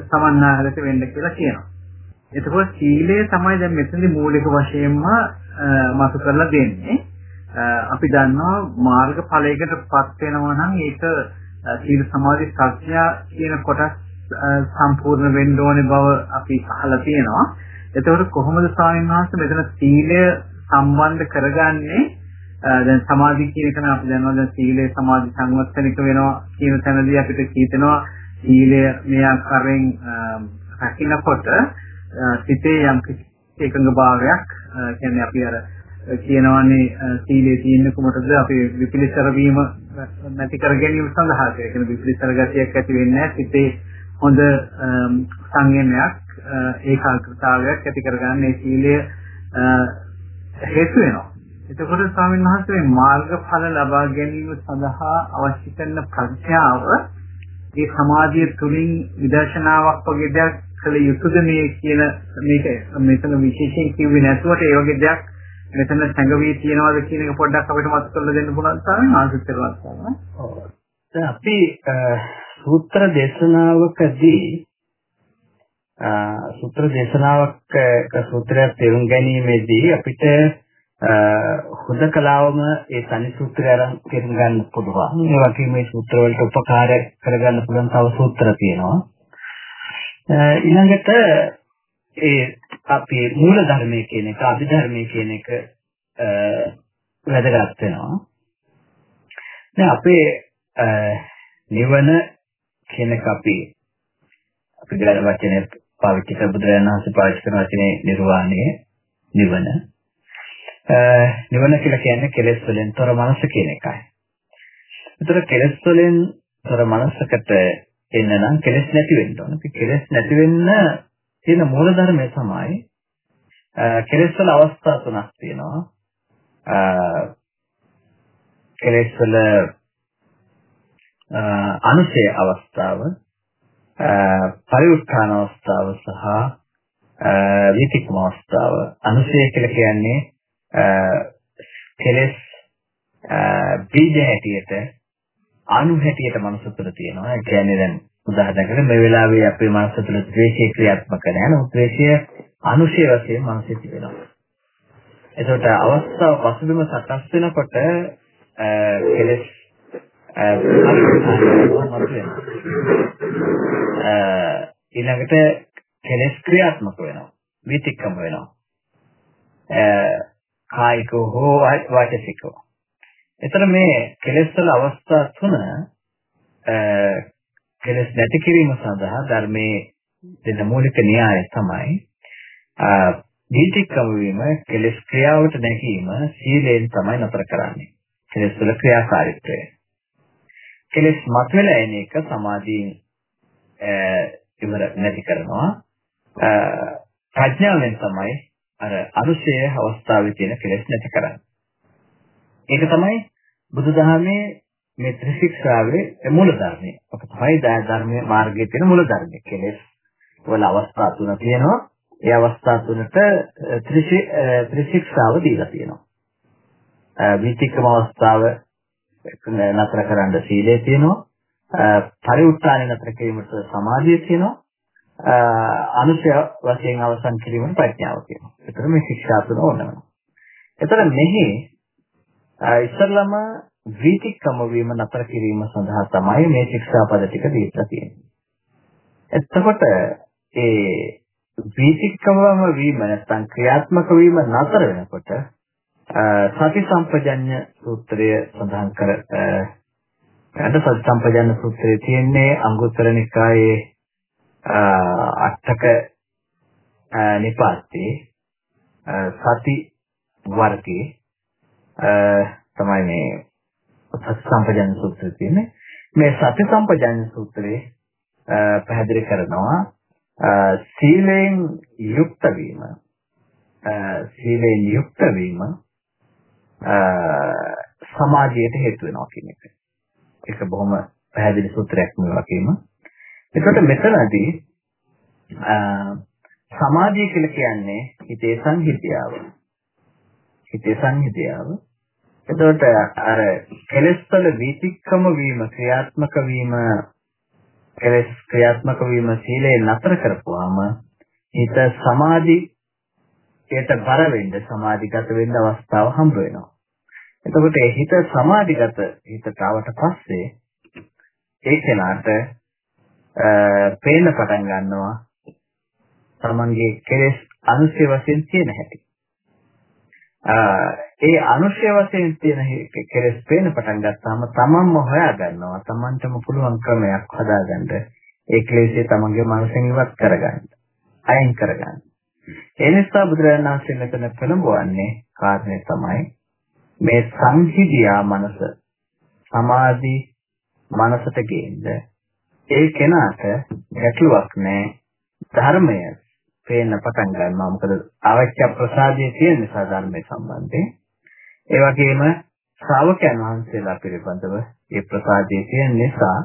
සමන්නාහලට වෙන්න කියලා කියනවා. එතකොට සීලය තමයි දැන් මෙතනදී මූලික වශයෙන්ම මතු කරලා දෙන්නේ. අපි දන්නවා මාර්ග ඵලයකටපත් වෙනවා නම් ඒක සීල සමාධි ප්‍රඥා කියන කොටස් සම්පූර්ණ වෙන්න ඕනේ බව අපි අහලා තියෙනවා. එතකොට කොහොමද ස්වාමීන් වහන්සේ මෙතන සීලය සම්බන්ධ කරගන්නේ දැන් සමාධි කියන එක නම් අපි දන්නවා දැන් සීලය සමාධි සංවත්තනික වෙනවා කියන තැනදී අපිට කියතනවා සීලය මේ ආකාරයෙන් රකින්නකොට සිතේ යම් එකඟ භාවයක් කියන්නේ අපි අර කියනවානේ සීලේ තියෙන කොමටද අපි විපිලිසර වීම නැති කර ගැනීම සඳහා ඒ කියන්නේ විපිලිසර ගතියක් ඇති වෙන්නේ නැහැ. සිතේ හොඳ සංයමයක් ඒකාග්‍රතාවයක් ඇති කරගන්න මේ සීලය හේතු වෙනවා. එතකොට ස්වාමීන් වහන්සේ මාර්ගඵල ලබා ගැනීම සඳහා අවශ්‍ය කරන ප්‍රඥාව ඒ සමාධිය තුලින් විදර්ශනාවක් වගේ දෙයක් කළ යුතුද මේ කියන මේක මෙතන විශේෂයෙන් කිව්වේ නැතුවට ඒ වගේ දෙයක් මෙතන සංගවී තියනවාද කියන එක පොඩ්ඩක් අපිට මතක කරලා දෙන්න පුළුවන් ස්වාමීන් වහන්සේ පෙරවත් කරනවා. ඔව්. දැන් අපි සූත්‍ර දේශනාවකදී සූත්‍ර දේශනාවක සූත්‍රයක් තේරුම් ගැනීමේදී අපිට හොදකලාවම ඒ තනි සූත්‍රය අරන් තේරුම් ගන්න පුළුවන්. ඒ වගේම මේ සූත්‍ර වලට උපකාර කරගන්න පුළුවන් තව සූත්‍ර තියෙනවා. ඊළඟට ඒ අපි මූල ධර්මයේ කියන එක අභිධර්මයේ කියන එක වැදගත් වෙනවා. දැන් අපේ නිවන කියන එක අපි අපි ගාන වචනේ පාවිච්චි කරන බුදුරජාණන් වහන්සේ පාවිච්චි කරන වචනේ නිර්වාණය නිවන නිවන කියලා කියන්නේ කෙලෙස් වලින් තොර මනස කියන එකයි. ඒතර කෙලෙස් වලින් තොර මනසකට එන්න නම් කෙලෙස් නැති වෙන්න ඕන. ඒ කෙලෙස් නැති වෙන්න තියෙන මූල ධර්මය තමයි කෙලෙස් වල අවස්ථා තුනක් තියෙනවා. කෙලෙස් වල අනුශය අවස්ථාව, පරිඋත්ථාන අවස්ථාව සහ විතික්ම අවස්ථාව. අනුශය කියලා කියන්නේ කෙලස් බීජ හැටියට අණු හැටියට මනස තුළ තියෙනවා. ඒ කියන්නේ දැන් උදාහරණයකට මේ වෙලාවේ අපේ මනස තුළ ද්වේෂය ක්‍රියාත්මක නැහැ. නමුත් ද්වේෂය අනුශය වශයෙන් මනසේ තිබෙනවා. එතකොට අවස්ථාව පසුබිම සකස් වෙනකොට කෙලස් ඊළඟට කෙලස් ක්‍රියාත්මක වෙනවා විතික්කම වෙනවා කායිකව හෝ වාචිකව එතන මේ කෙලස් වල අවස්ථා තුන කෙලස් නැති කිරීම සඳහා ධර්මයේ දෙන මූලික න්‍යාය තමයි දීතික්කම වීම කෙලස් ක්‍රියාවට නැගීම සීලයෙන් තමයි නතර කරන්නේ. කෙලස් වල ක්‍රියාකාරීත්වය. කෙලස් මතවල එන එක සමාධියෙන් ඉවර නැති කරනවා. ප්‍රඥාවෙන් තමයි අර අනුශය අවස්ථාවේ තියෙන කෙලස් නැති කරන්නේ. ඒක තමයි බුදුදහමේ මේ ත්‍රිශික්ෂාවේ මූල ධර්මය. ඔක තමයි ධර්මයේ මාර්ගයේ තියෙන මූල ධර්මය. කෙලස් වල අවස්ථා තුන තියෙනවා. ඒ අවස්ථා තුනට ත්‍රිශික්ෂාව දීලා තියෙනවා. විතික්‍රම අවස්ථාව නතර කරන්න සීලය තියෙනවා. පරිඋත්සාහය නතර කිරීමට සමාධිය තියෙනවා. අනුශය වශයෙන් අවසන් කිරීමට ප්‍රඥාව තියෙනවා. ඒතර මේ ශික්ෂා තුන ඕනම. ඒතර මෙහි ඉස්සල්ලාම විතික්‍රම වීම නතර කිරීම සඳහා තමයි මේ ශික්ෂා පද ටික දීලා තියෙන්නේ. එතකොට ඒ වීතික්කමම වීම නැත්නම් ක්‍රියාත්මක වීම නතර වෙනකොට සති සම්පජඤ්ඤ සූත්‍රය සඳහන් කර අද සති සම්පජඤ්ඤ සූත්‍රයේ තියෙන්නේ අංගුත්තර නිකායේ අටක නිපාතේ සති වර්ගයේ තමයි මේ සති සම්පජඤ්ඤ සූත්‍රය තියෙන්නේ මේ සති සම්පජඤ්ඤ සූත්‍රයේ පැහැදිලි කරනවා සීලයෙන් යුක්ත වීම සීලයෙන් යුක්ත වීම සමාධියට හේතු වෙනවා කියන එක. ඒක බොහොම පැහැදිලි සූත්‍රයක් මේ වගේම. එතකොට මෙතනදී සමාධිය කියලා කියන්නේ හිතේ සංහිතියාව. හිතේ සංහිතියාව. එතකොට අර කෙලෙස් වල විතික්‍රම වීම ක්‍රියාත්මක වීම කෙලස් ක්‍රියාත්මක වීම සීලයෙන් නතර කරපුවාම හිත සමාධියට බර වෙන්න සමාධිගත වෙන්න අවස්ථාව හම්බ වෙනවා. එතකොට ඒ හිත සමාධිගත හිතට ආවට පස්සේ ඒ කෙනාට පේන්න පටන් ගන්නවා. තමන්ගේ කෙලෙස් අනුශය වශයෙන් තියෙන හැටි. ඒ අනුශය වශයෙන් තියෙන කෙලෙස් පේන පටන් ගත්තාම තමන්ම හොයා ගන්නවා තමන්ටම පුළුවන් ක්‍රමයක් හදාගන්න. ඒ ක්ලේශය තමන්ගේ මනසෙන් ඉවත් කරගන්න. අයින් කරගන්න. ඒ නිසා බුදුරජාණන් වහන්සේ මෙතන පෙළඹවන්නේ කාරණේ තමයි මේ සංහිදියා මනස. සමාධි මනසට ගේන්න ඒ කෙනාට ගැටලුවක් නැහැ ධර්මය පේන්න පටන් ගන්නවා. මොකද අවශ්‍ය ප්‍රසාදයේ තියෙන නිසා ධර්මයේ සම්බන්ධයෙන්. ඒ වගේම ශ්‍රාවකයන් වහන්සේලා පිළිබඳව ඒ ප්‍රසාදයේ තියෙන නිසා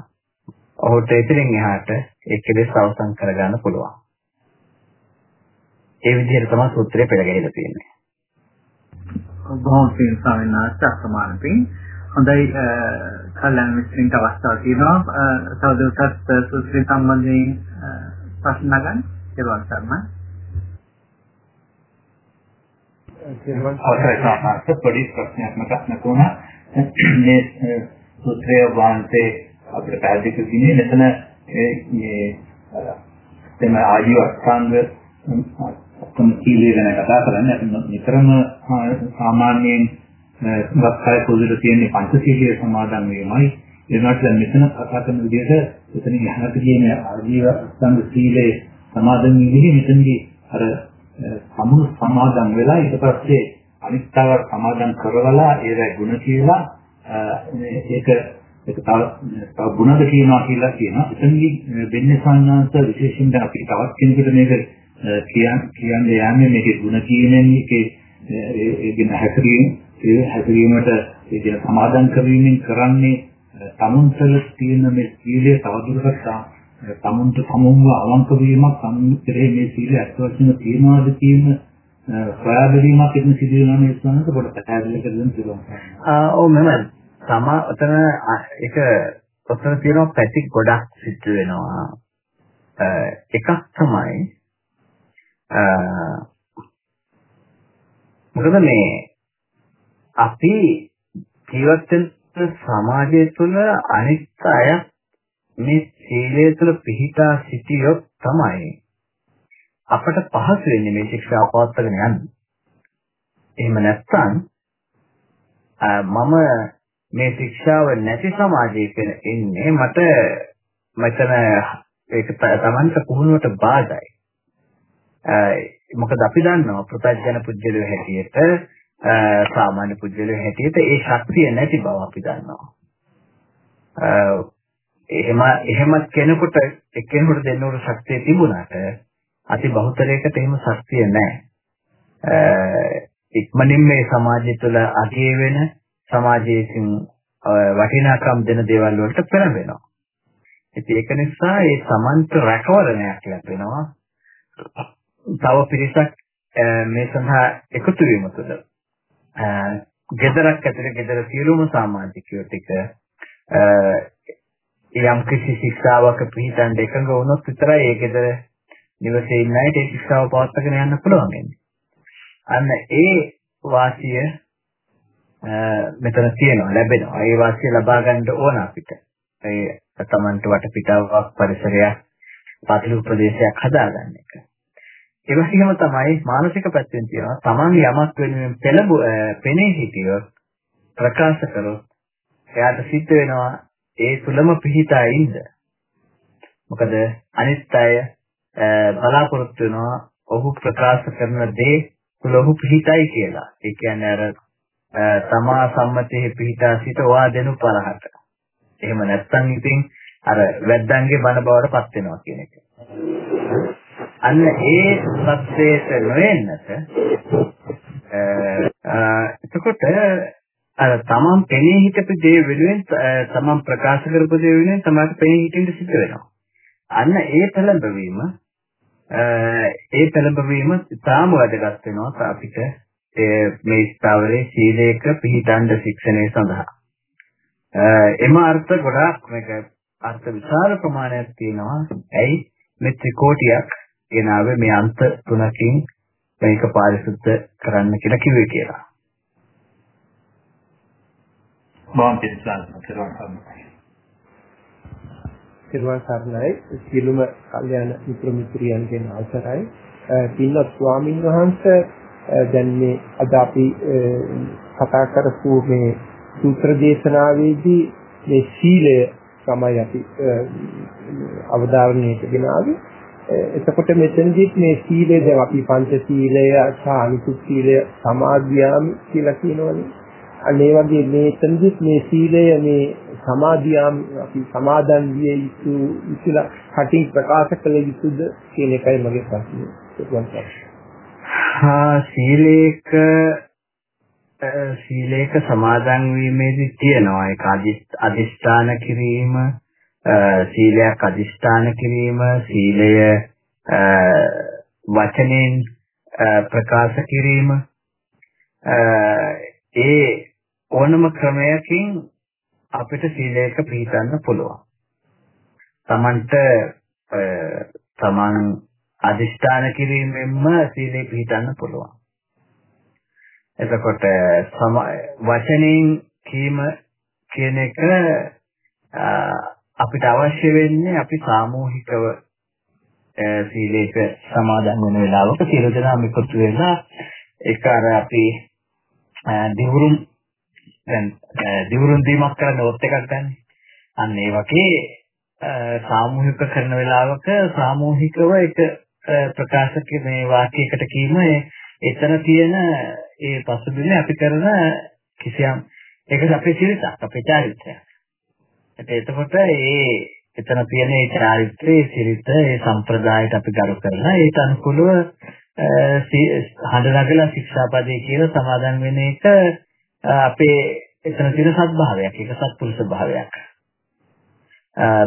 ඔහුට ඉතින් එහාට ඒ කෙලෙස් අවසන් කරගන්න පුළුවන්. ඒ විදිහට තමයි සූත්‍රය පෙළගැහිලා තියෙන්නේ. බොහොම පින් ස්වාමීන් වහන්සේ අසමාන පින්. හොඳයි කල්යනා මිත්‍රින්ට අවස්ථාවක් තියෙනවා. තවදුරටත් සූත්‍රය සම්බන්ධයෙන් ප්‍රශ්න ගන්න. ඒවන් සර්ම. අවසරයි සාමාන්‍ය පොඩි ප්‍රශ්නයක් මතක් නැතුණා. මේ සූත්‍රය වහන්සේ අපිට පැහැදිලි කිව්වේ මෙතන මේ තම ආජීව අස්තංග ඔක්කොම කීලේ ගැන කතා කරන්නේ අපි නිතරම සාමාන්‍යයෙන් වක්කාය පොදුර තියෙන පංචශීලයේ සමාදන් වීමයි එනකොට මෙතන කතා කරන විදිහට එතන යහනට කියන ආජීව අස්තංග සීලේ සමාදන් වීමේ මෙතනදී අර සමුණු සමාදන් වෙලා ඊට පස්සේ අනිත්‍යව සමාදන් කරවලා ඒවැ ಗುಣ කියලා ඒක ඒක තව තව ගුණද කියනවා කියලා කියනවා. එතනදී වෙන්නේ සංඥාන්ත විශේෂයෙන් දැන් අපි තවත් කෙනෙකුට මේක කියන්න කියන්න යන්නේ මේකේ ගුණ කියනෙන් ඒකේ ඒකින හැසිරීම ඒ හැසිරීමට ඒ සමාදන් කිරීමෙන් කරන්නේ තමුන්තල තියෙන මේ සීලය තවදුරටත් තමුන්ට තමුන්ව අවංක වීමක් තමුන් කෙරෙහි මේ සීලය අත් වශයෙන්ම තියනවාද කියන සොයා බැලීමක් එතන සිදු වෙනවා මේ ස්වන්නත කොට පැහැදිලි කරගන්න පුළුවන්. ආ ඔව් මම තමා ඔතන එක ඔතන තියෙන පැති ගොඩක් සිද්ධ වෙනවා. එකක් තමයි මොකද මේ අපි ජීවත් වෙන සමාජය තුළ අනිත් අය මේ සීලය තුළ පිහිටා සිටියොත් තමයි අපට පහසු වෙන්නේ මේ ශික්ෂාව පවත්වාගෙන යන්න. එහෙම නැත්නම් මම මේ ශික්ෂාව නැති සමාජයක ඉන්නේ මට මෙතන ඒක තමන්ට පුහුණුවට බාධායි. මොකද අපි දන්නවා ප්‍රත්‍යජන පුජ්‍යලෝ හැටියට සාමාන්‍ය පුජ්‍යලෝ හැටියට ඒ ශක්තිය නැති බව අපි දන්නවා. එහෙම එහෙම කෙනෙකුට එක්කෙනෙකුට දෙන්නවට ශක්තිය තිබුණාට අති බහුතරයකට එහෙම ශක්තිය නැහැ. ඉක්මනින් මේ සමාජය තුළ අගය වෙන සමාජයෙන් වටිනාකම් දෙන දේවල් වලට පෙරඹෙනවා. ඉතින් ඒක නිසා ඒ සමන්ත රැකවරණයක් ලැබෙනවා. තව පිරිසක් මේ සඳහා එකතු වීම තුළ ගෙදරක් ඇතුලේ ගෙදර සියලුම සමාජිකයෝ ටික යම් කිසි ශික්ෂාවක පිළිතන් එකඟ වුණොත් විතරයි ඒ ගෙදර නිවසේ ඉන්න අයට ඒ ශික්ෂාව පවත්වාගෙන යන්න පුළුවන් වෙන්නේ. අන්න ඒ වාසිය මෙතන තියෙනවා ලැබෙනවා. ඒ වාසිය ලබා ගන්න ඕන අපිට. ඒ තමන්ට වටපිටාවක් පරිසරයක් පාතිලු ප්‍රදේශයක් හදාගන්න එක. ඒ වගේම තමයි මානසික පැත්තෙන් තියෙනවා තමන් යමක් වෙනුවෙන් පෙළඹ පෙනී හිටියොත් ප්‍රකාශ කරොත් එයාට සිද්ධ වෙනවා ඒ තුලම පිහිටා ඉන්න. මොකද අනිත් අය බලාපොරොත්තු වෙනවා ඔහු ප්‍රකාශ කරන දේ තුල ඔහු පිහිටයි කියලා. ඒ කියන්නේ අර තමා සම්මතයේ පිහිටා සිට වා දෙනු පරහට. එහෙම නැත්නම් ඉතින් අර වැද්දන්ගේ බන බවට පත් වෙනවා කියන එක. අන්න ඒ සත්‍යයට නොෙන්නට එතකොට අර තමන් පෙනී හිටපු දේ වෙනුවෙන් තමන් ප්‍රකාශ කරපු දේ වෙනුවෙන් තමයි පෙනී හිටින්න සිද්ධ වෙනවා. අන්න ඒ පළඹවීම ඒ පළඹවීම තාම වැදගත් වෙනවා අපිට මේ ස්ථාවරයේ සීලයක පිහිටන්න ශික්ෂණය සඳහා. එම අර්ථ ගොඩාක් මේක අර්ථ විශාල ප්‍රමාණයක් තියෙනවා. ඇයි මේ ත්‍රිකෝටියක් ගෙනාවේ මේ අන්ත තුනකින් මේක පාරිශුද්ධ කරන්න කියලා කිව්වේ කියලා. බොහොම පිළිසන්න සරණයි සියලුම කල්යාණ මිත්‍ර මිත්‍රියන්ගෙන් අවසරයි. පින්වත් ස්වාමින් වහන්සේ දැන් මේ අද අපි කතා කරපු මේ සූත්‍ර දේශනාවේදී මේ සීලය තමයි අපි අවධාරණයට ගෙනාවේ. එතකොට මෙතනදිත් මේ සීලය දැන් අපි පංච සීලය සහ අනිකුත් සීලය සමාධියාමි කියලා කියනවනේ. අනේ වගේ මේ එතනදිත් මේ සීලය මේ සමාධියම් අපි සමාදන් විය යුතු කියලා කටින් ප්‍රකාශ කළ යුතුද කියන එකයි මගේ ප්‍රශ්නේ. හා සීලේක සීලේක සමාදන් වීමේදී තියෙනවා ඒක අදිස්ථාන කිරීම සීලයක් අදිස්ථාන කිරීම සීලය වචනෙන් ප්‍රකාශ කිරීම ඒ ඕනම ක්‍රමයකින් අපිට සීලයක පිළිපදන්න පුළුවන්. Tamanට තමන් අදිෂ්ඨාන කිරීමෙන්ම සීලේ පිළිපදන්න පුළුවන්. එතකොට වචනෙන් කීම කියන එක අපිට අවශ්‍ය වෙන්නේ අපි සාමූහිකව සීලයක සමාදන් වෙන වෙලාවක සියලු දෙනාම එකතු වෙලා ඒක අර අපි දිවුරුම් දැන් දිවුරුම් දීමක් කරන්න ඔත් එකක් ගන්න. අන්න ඒ වගේ සාමූහික කරන වෙලාවක සාමූහිකව එක ප්‍රකාශක මේ වාක්‍යයකට කීම එතන තියෙන ඒ පසුබිම අපි කරන කිසියම් ඒක අපේ සිරිතක් අපේ චාරිත්‍රයක්. එතකොට ඒ එතන තියෙන ඒ චාරිත්‍රයේ සිරිත ඒ සම්ප්‍රදායට අපි ගරු කරලා ඒට අනුකූලව හඬ නගලා ශික්ෂාපදේ කියලා සමාදන් වෙන එක අපේ එතන තියෙන සත්භාවයක් ඒක සත්පුරුෂ භාවයක්.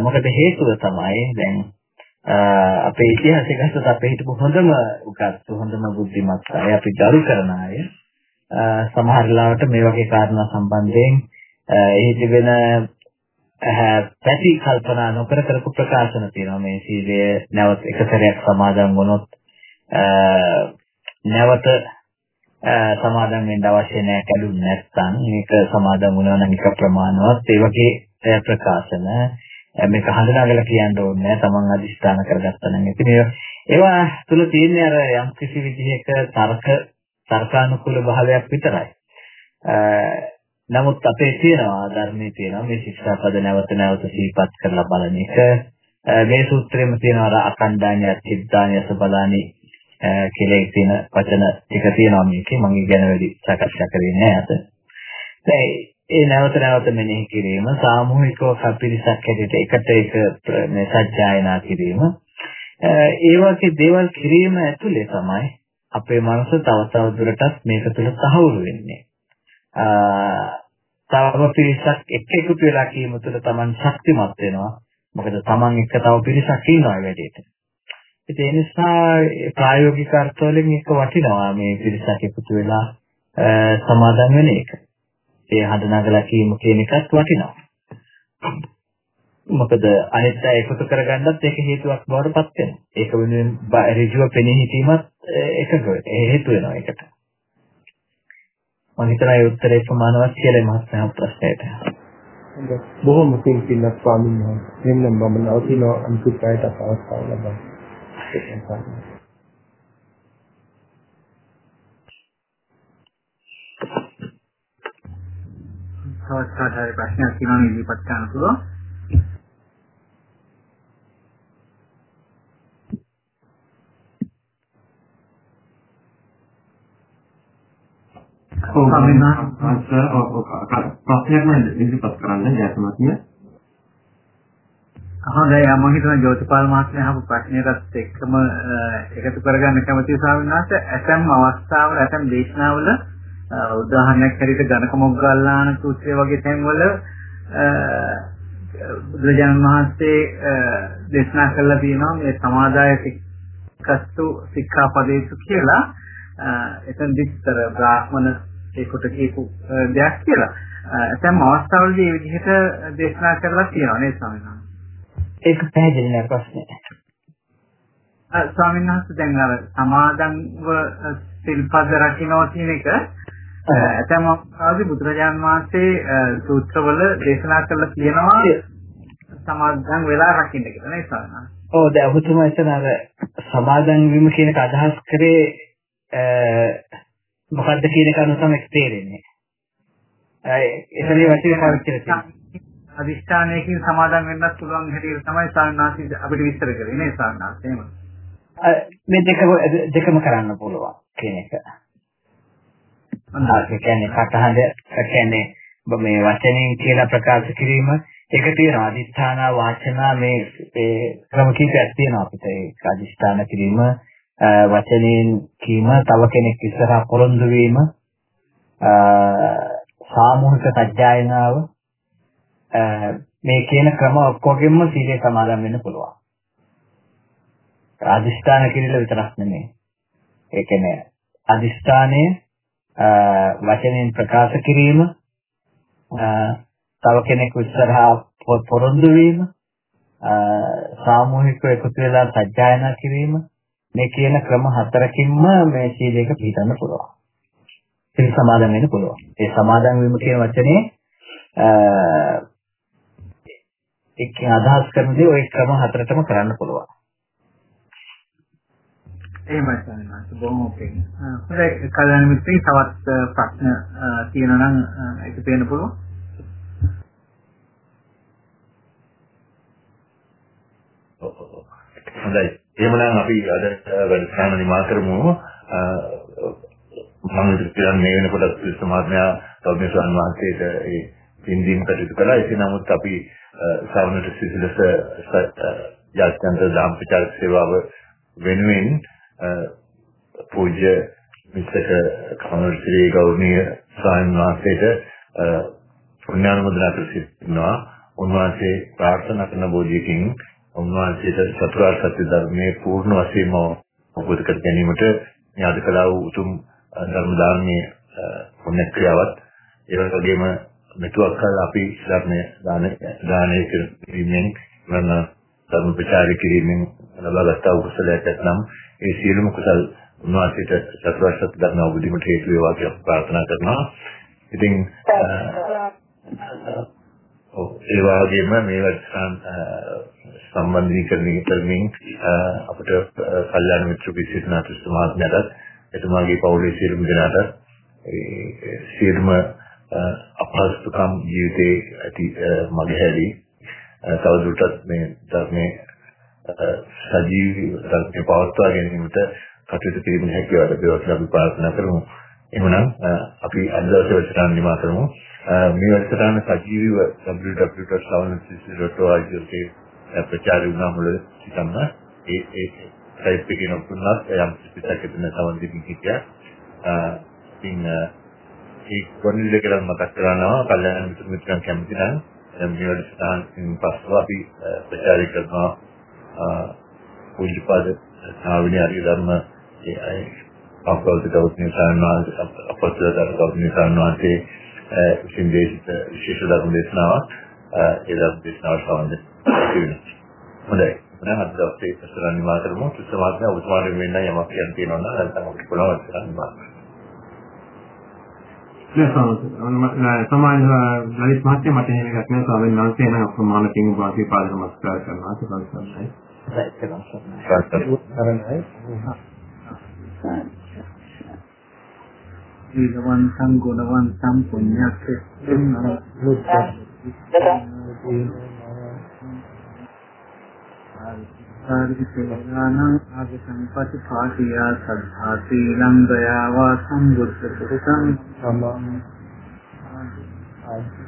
මොකද හේතුව තමයි දැන් අපේ ඉතිහාසය ගත්තොත් අපේ හිටපු හොඳම උගත් හොඳම බුද්ධිමත් අය අපි ගරු කරන අය. සමහර ලාවට මේ වගේ කාරණා සම්බන්ධයෙන් එහි තිබෙන පැති කල්පනා නොකර කරපු ප්‍රකාශන තියෙනවා. මේ සීලය නැවත එක සැරයක් සමාදන් වුණොත් නැවත සමාදන් වෙන්න අවශ්‍ය නැහැ කැඩුන් නැත්නම් මේක සමාදන් වුණා නම් එක ප්‍රමාණවත්. ඒ වගේ ප්‍රකාශන. මේක හඳුනාගලා කියන්න ඕනේ නැහැ. තමන් අදිස්ථාන කරගත්තා නම් ඉතින් ඒවා තුල තියෙන අර යම් කිසි විදිහක තර්ක තර්කානුකූල භාවයක් විතරයි. නමුත් අපේ තියෙනවා ධර්මයේ තියෙනවා මේ ශික්ෂාපද නැවත නැවත සිහිපත් කරලා බලන එක මේ සූත්‍රයේම තියෙනවා අර අකණ්ඩාඤ්ඤ සිද්ධාඤ්ඤ සබලානි කියලා තියෙන වචන ටික තියෙනවා මේකේ මම ඒ ගැන වැඩි සාකච්ඡා කරන්නේ නැහැ අද. දැන් ඒ නැවත නැවත මෙනෙහි කිරීම සාමූහිකව කපිරිසක් හැටියට එකට එක මේ සත්‍යයනා කිරීම ඒ වගේ දේවල් කිරීම ඇතුලේ තමයි අපේ මනස තව තව දුරටත් මේක තුළ සහවුරු වෙන්නේ. තව පිරිසක් එක්ක එකතු වෙලා කීම තුළ Taman ශක්තිමත් වෙනවා. මොකද Taman එක්ක තව පිරිසක් ඉන්නවා වැඩේට. ඒ නිසා ප්‍රායෝගික අර්ථවලින් එක වටිනවා මේ පිරිසක් එකතු වෙලා සමාදන් වෙන එක. ඒ හඳුනාගලා කීම කියන එකත් වටිනවා. මොකද අනිත් අය එකතු කරගන්නත් ඒක හේතුවක් බවට පත් වෙනවා. ඒක වෙනුවෙන් ඍජුව පෙනී සිටීමත් එකක හේතු වෙනවා ඒකට. මම හිතනවා ඒ උත්තරේ ප්‍රමාණවත් කියලා මහත්මයා ප්‍රශ්නයට. බොහොම පිං පින්නත් ස්වාමීන් වහන්සේ. එන්න මම නවතින අනිත් අයට අවස්ථාව ලබනවා. තවත් ප්‍රශ්නයක් තියෙනවා ඉදිරිපත් කරන්න පුළුවන්. ඔව් ප්‍රශ්නයක් නේද ඉදිරිපත් කරන්න ජයසමත්මිය හොඳයි මම හිතනවා ජෝතිපාල මහත්මයා අහපු ප්‍රශ්නයටත් එක්කම එකතු කරගන්න කැමතියි ස්වාමීන් වහන්සේ. ඇතම් අවස්ථාවල ඇතම් දේශනාවල උදාහරණයක් හැටියට ගණක මොග්ගල්ලාන සූත්‍රය වගේ තැන්වල බුදුරජාණන් වහන්සේ දේශනා කළා තියෙනවා මේ සමාදාය සික්කස්තු සික්ඛාපදේසු කියලා. එතනදිත්තර බ්‍රාහ්මණ ඒකට කියපු දෙයක් කියලා. ඇතැම් අවස්ථාවලදී මේ විදිහට දේශනා කරලා තියෙනවා නේද ස්වාමීන් වහන්සේ? ඒක පැහැදිලි නෑ ප්‍රශ්නේ. ස්වාමීන් වහන්සේ දැන් අර සමාදන්ව සිල්පද රකින්නවා කියන එක ඇතැම් අවස්ථාවලදී බුදුරජාන් වහන්සේ සූත්‍රවල දේශනා කරලා තියෙනවා සමාදන් වෙලා රකින්න කියලා නේද ස්වාමීන් වහන්සේ? ඔව් දැන් ඔබතුමා එතන අර සමාදන් වීම කියන අදහස් කරේ මොකද්ද කියන එක අනුව තමයි තේරෙන්නේ. එතන වචනේ පාවිච්චි කරලා අදිෂ්ඨානයකින් සමාදන් වෙන්නත් පුළුවන් හැටියට තමයි සාන්නාසි අපිට විස්තර කරේ නේ සාන්නාසි එහෙම. මේ දෙකම දෙකම කරන්න පුළුවන් කියන එක. ඒ කියන්නේ කටහඬ කියන්නේ මේ වචනෙන් කියලා ප්‍රකාශ කිරීම ඒක තියෙනවා අදිෂ්ඨාන වාචනා මේ ක්‍රම කීපයක් තියෙනවා අපිට ඒ අදිෂ්ඨාන කිරීම වචනෙන් කීම තව කෙනෙක් ඉස්සරහා පොරොන්දු වීම සාමූහික සත්‍යයනාව මේ කියන ක්‍රම ඔක්කොගෙම සීලේ සමාදන් වෙන්න පුළුවන්. අදිෂ්ඨාන කිරීම විතරක් නෙමෙයි. ඒ කියන්නේ අදිෂ්ඨානය වචනෙන් ප්‍රකාශ කිරීම තව කෙනෙක් ඉස්සරහා පොරොන්දු වීම සාමූහිකව එකතු වෙලා සත්‍යයනා කිරීම මේ කියන ක්‍රම හතරකින්ම මේ සීලයක පිළිගන්න පුළුවන්. සීල සමාදන් වෙන්න පුළුවන්. ඒ සමාදන් වීම කියන වචනේ එක්කෙන අදහස් කරන දේ ওই ක්‍රම හතරටම කරන්න පුළුවන්. එහෙමයි තමයි බොහොම ඔපෙන්. හොඳයි කල්‍යාණ මිත්‍රී තවත් ප්‍රශ්න තියෙනවා නම් ඒක දෙන්න පුළුවන්. හොඳයි. එහෙමනම් අපි අද වැඩසටහන නිමා කරමු. මම කියන්නේ මේ වෙනකොට සමාජමයා තවමේ සම්මානයට ඒ පින්දීම් කටයුතු කළා. ඒක නමුත් අපි සාවනට සිසිලස යාත්‍යන්තර දාම් ප්‍රචාරක සේවාව වෙනුවෙන් පූජ්‍ය මිස්ටර් කමල්ශ්‍රී ගෞරවනීය ස්වාමීන් වහන්සේට පුණ්‍යානුමෝදනා කර සිටිනවා. උන්වහන්සේ ප්‍රාර්ථනා කරන බෝධියකින් උන්වහන්සේට චතුරාර්ය සත්‍ය ධර්මයේ පූර්ණ වශයෙන්ම අවබෝධ කර ගැනීමට ඥාත කළා වූ උතුම් ධර්ම දානමේ පුණ්‍ය ක්‍රියාවත් ඒ වගේම මෙතුවක් කල අපි ධර්මය දාන දානය කිරීමෙන් වන ධර්ම ප්‍රචාර කිරීමෙන් ලබාගත් කුසලයක් නැත්නම් ඒ සියලුම කුසල් උන්වහන්සේට චතුරාර්ය සත්‍ය ධර්ම අවබෝධීමට හේතු වේවා කියලා ප්‍රාර්ථනා කරනවා. ඉතින් ඔව් ඒ වගේම මේ වැඩසටහන සම්බන්ධීකරණය කරමින් අපිට කල්යාණ මිත්‍ර පිසිට නාට්‍ය සමාජයට එතුමාගේ පවුලේ සියලුම දෙනාට ඒ සියලුම අපහසුකම් ජීවිතේ ඇති මගහැරී තවදුරටත් මේ ධර්මයේ සජීවී ධර්මයේ පවත්වා ගැනීමට කටයුතු කිරීමේ හැකියාව ලැබේවා කියලා අපි ප්‍රාර්ථනා කරමු. එහෙනම් අපි අද දවසේ වැඩසටහන නිමා කරමු. මේ වැඩසටහන සජීවීව www.savanacc.org ප්‍රචාරය වුණා මුල සිටම ඒ ඒ සයිට් එකේ නොතුනත් යම් පිටක් එතන සමන් දෙකකින් හිටියා. ඉතින් ඒ කොන්නිල කියලා මතක් කරනවා කල්යනා මිත්‍ර මිත්‍රයන් කැමති නම් මේ වැඩසටහනින් පස්සෙ අපි ප්‍රචාරය කරනවා පූජ්‍යපද ශාවිනී ආර්ය ධර්ම ඒ අය අපවද ගෞතම සාරණාන්ත අපවද ගෞතම සාරණාන්තේ විසින් දේශිත විශේෂ ධර්ම දේශනාවක් ඒ ධර්ම දේශනාව සමන්ද හොඳයි. මම අද දවසේ ඉස්සරහ නිමා කරමු. සමාජය උතුමාගෙන් වෙන්න යමක් කියන්න තියෙනවා නම් නැත්නම් අපිට පුළුවන් ඉස්සරහ නිමා නෑ සමාජ ලලිත් මහත්මයා මට එහෙම එකක් නෑ ස්වාමීන් වහන්සේ. නම් අප්‍රමාණ කින් වාසී පාද නමස්කාර කරනවා. සකල්සන්නයි කරනයි සීලවන්තං ගුණවන්තං පුඤ්ඤක්ඛේ ආග සම්පති පාටියා සද්ධා සීලං දයාවා සම්බුද්ධ පුරුෂං සම්මා ආදී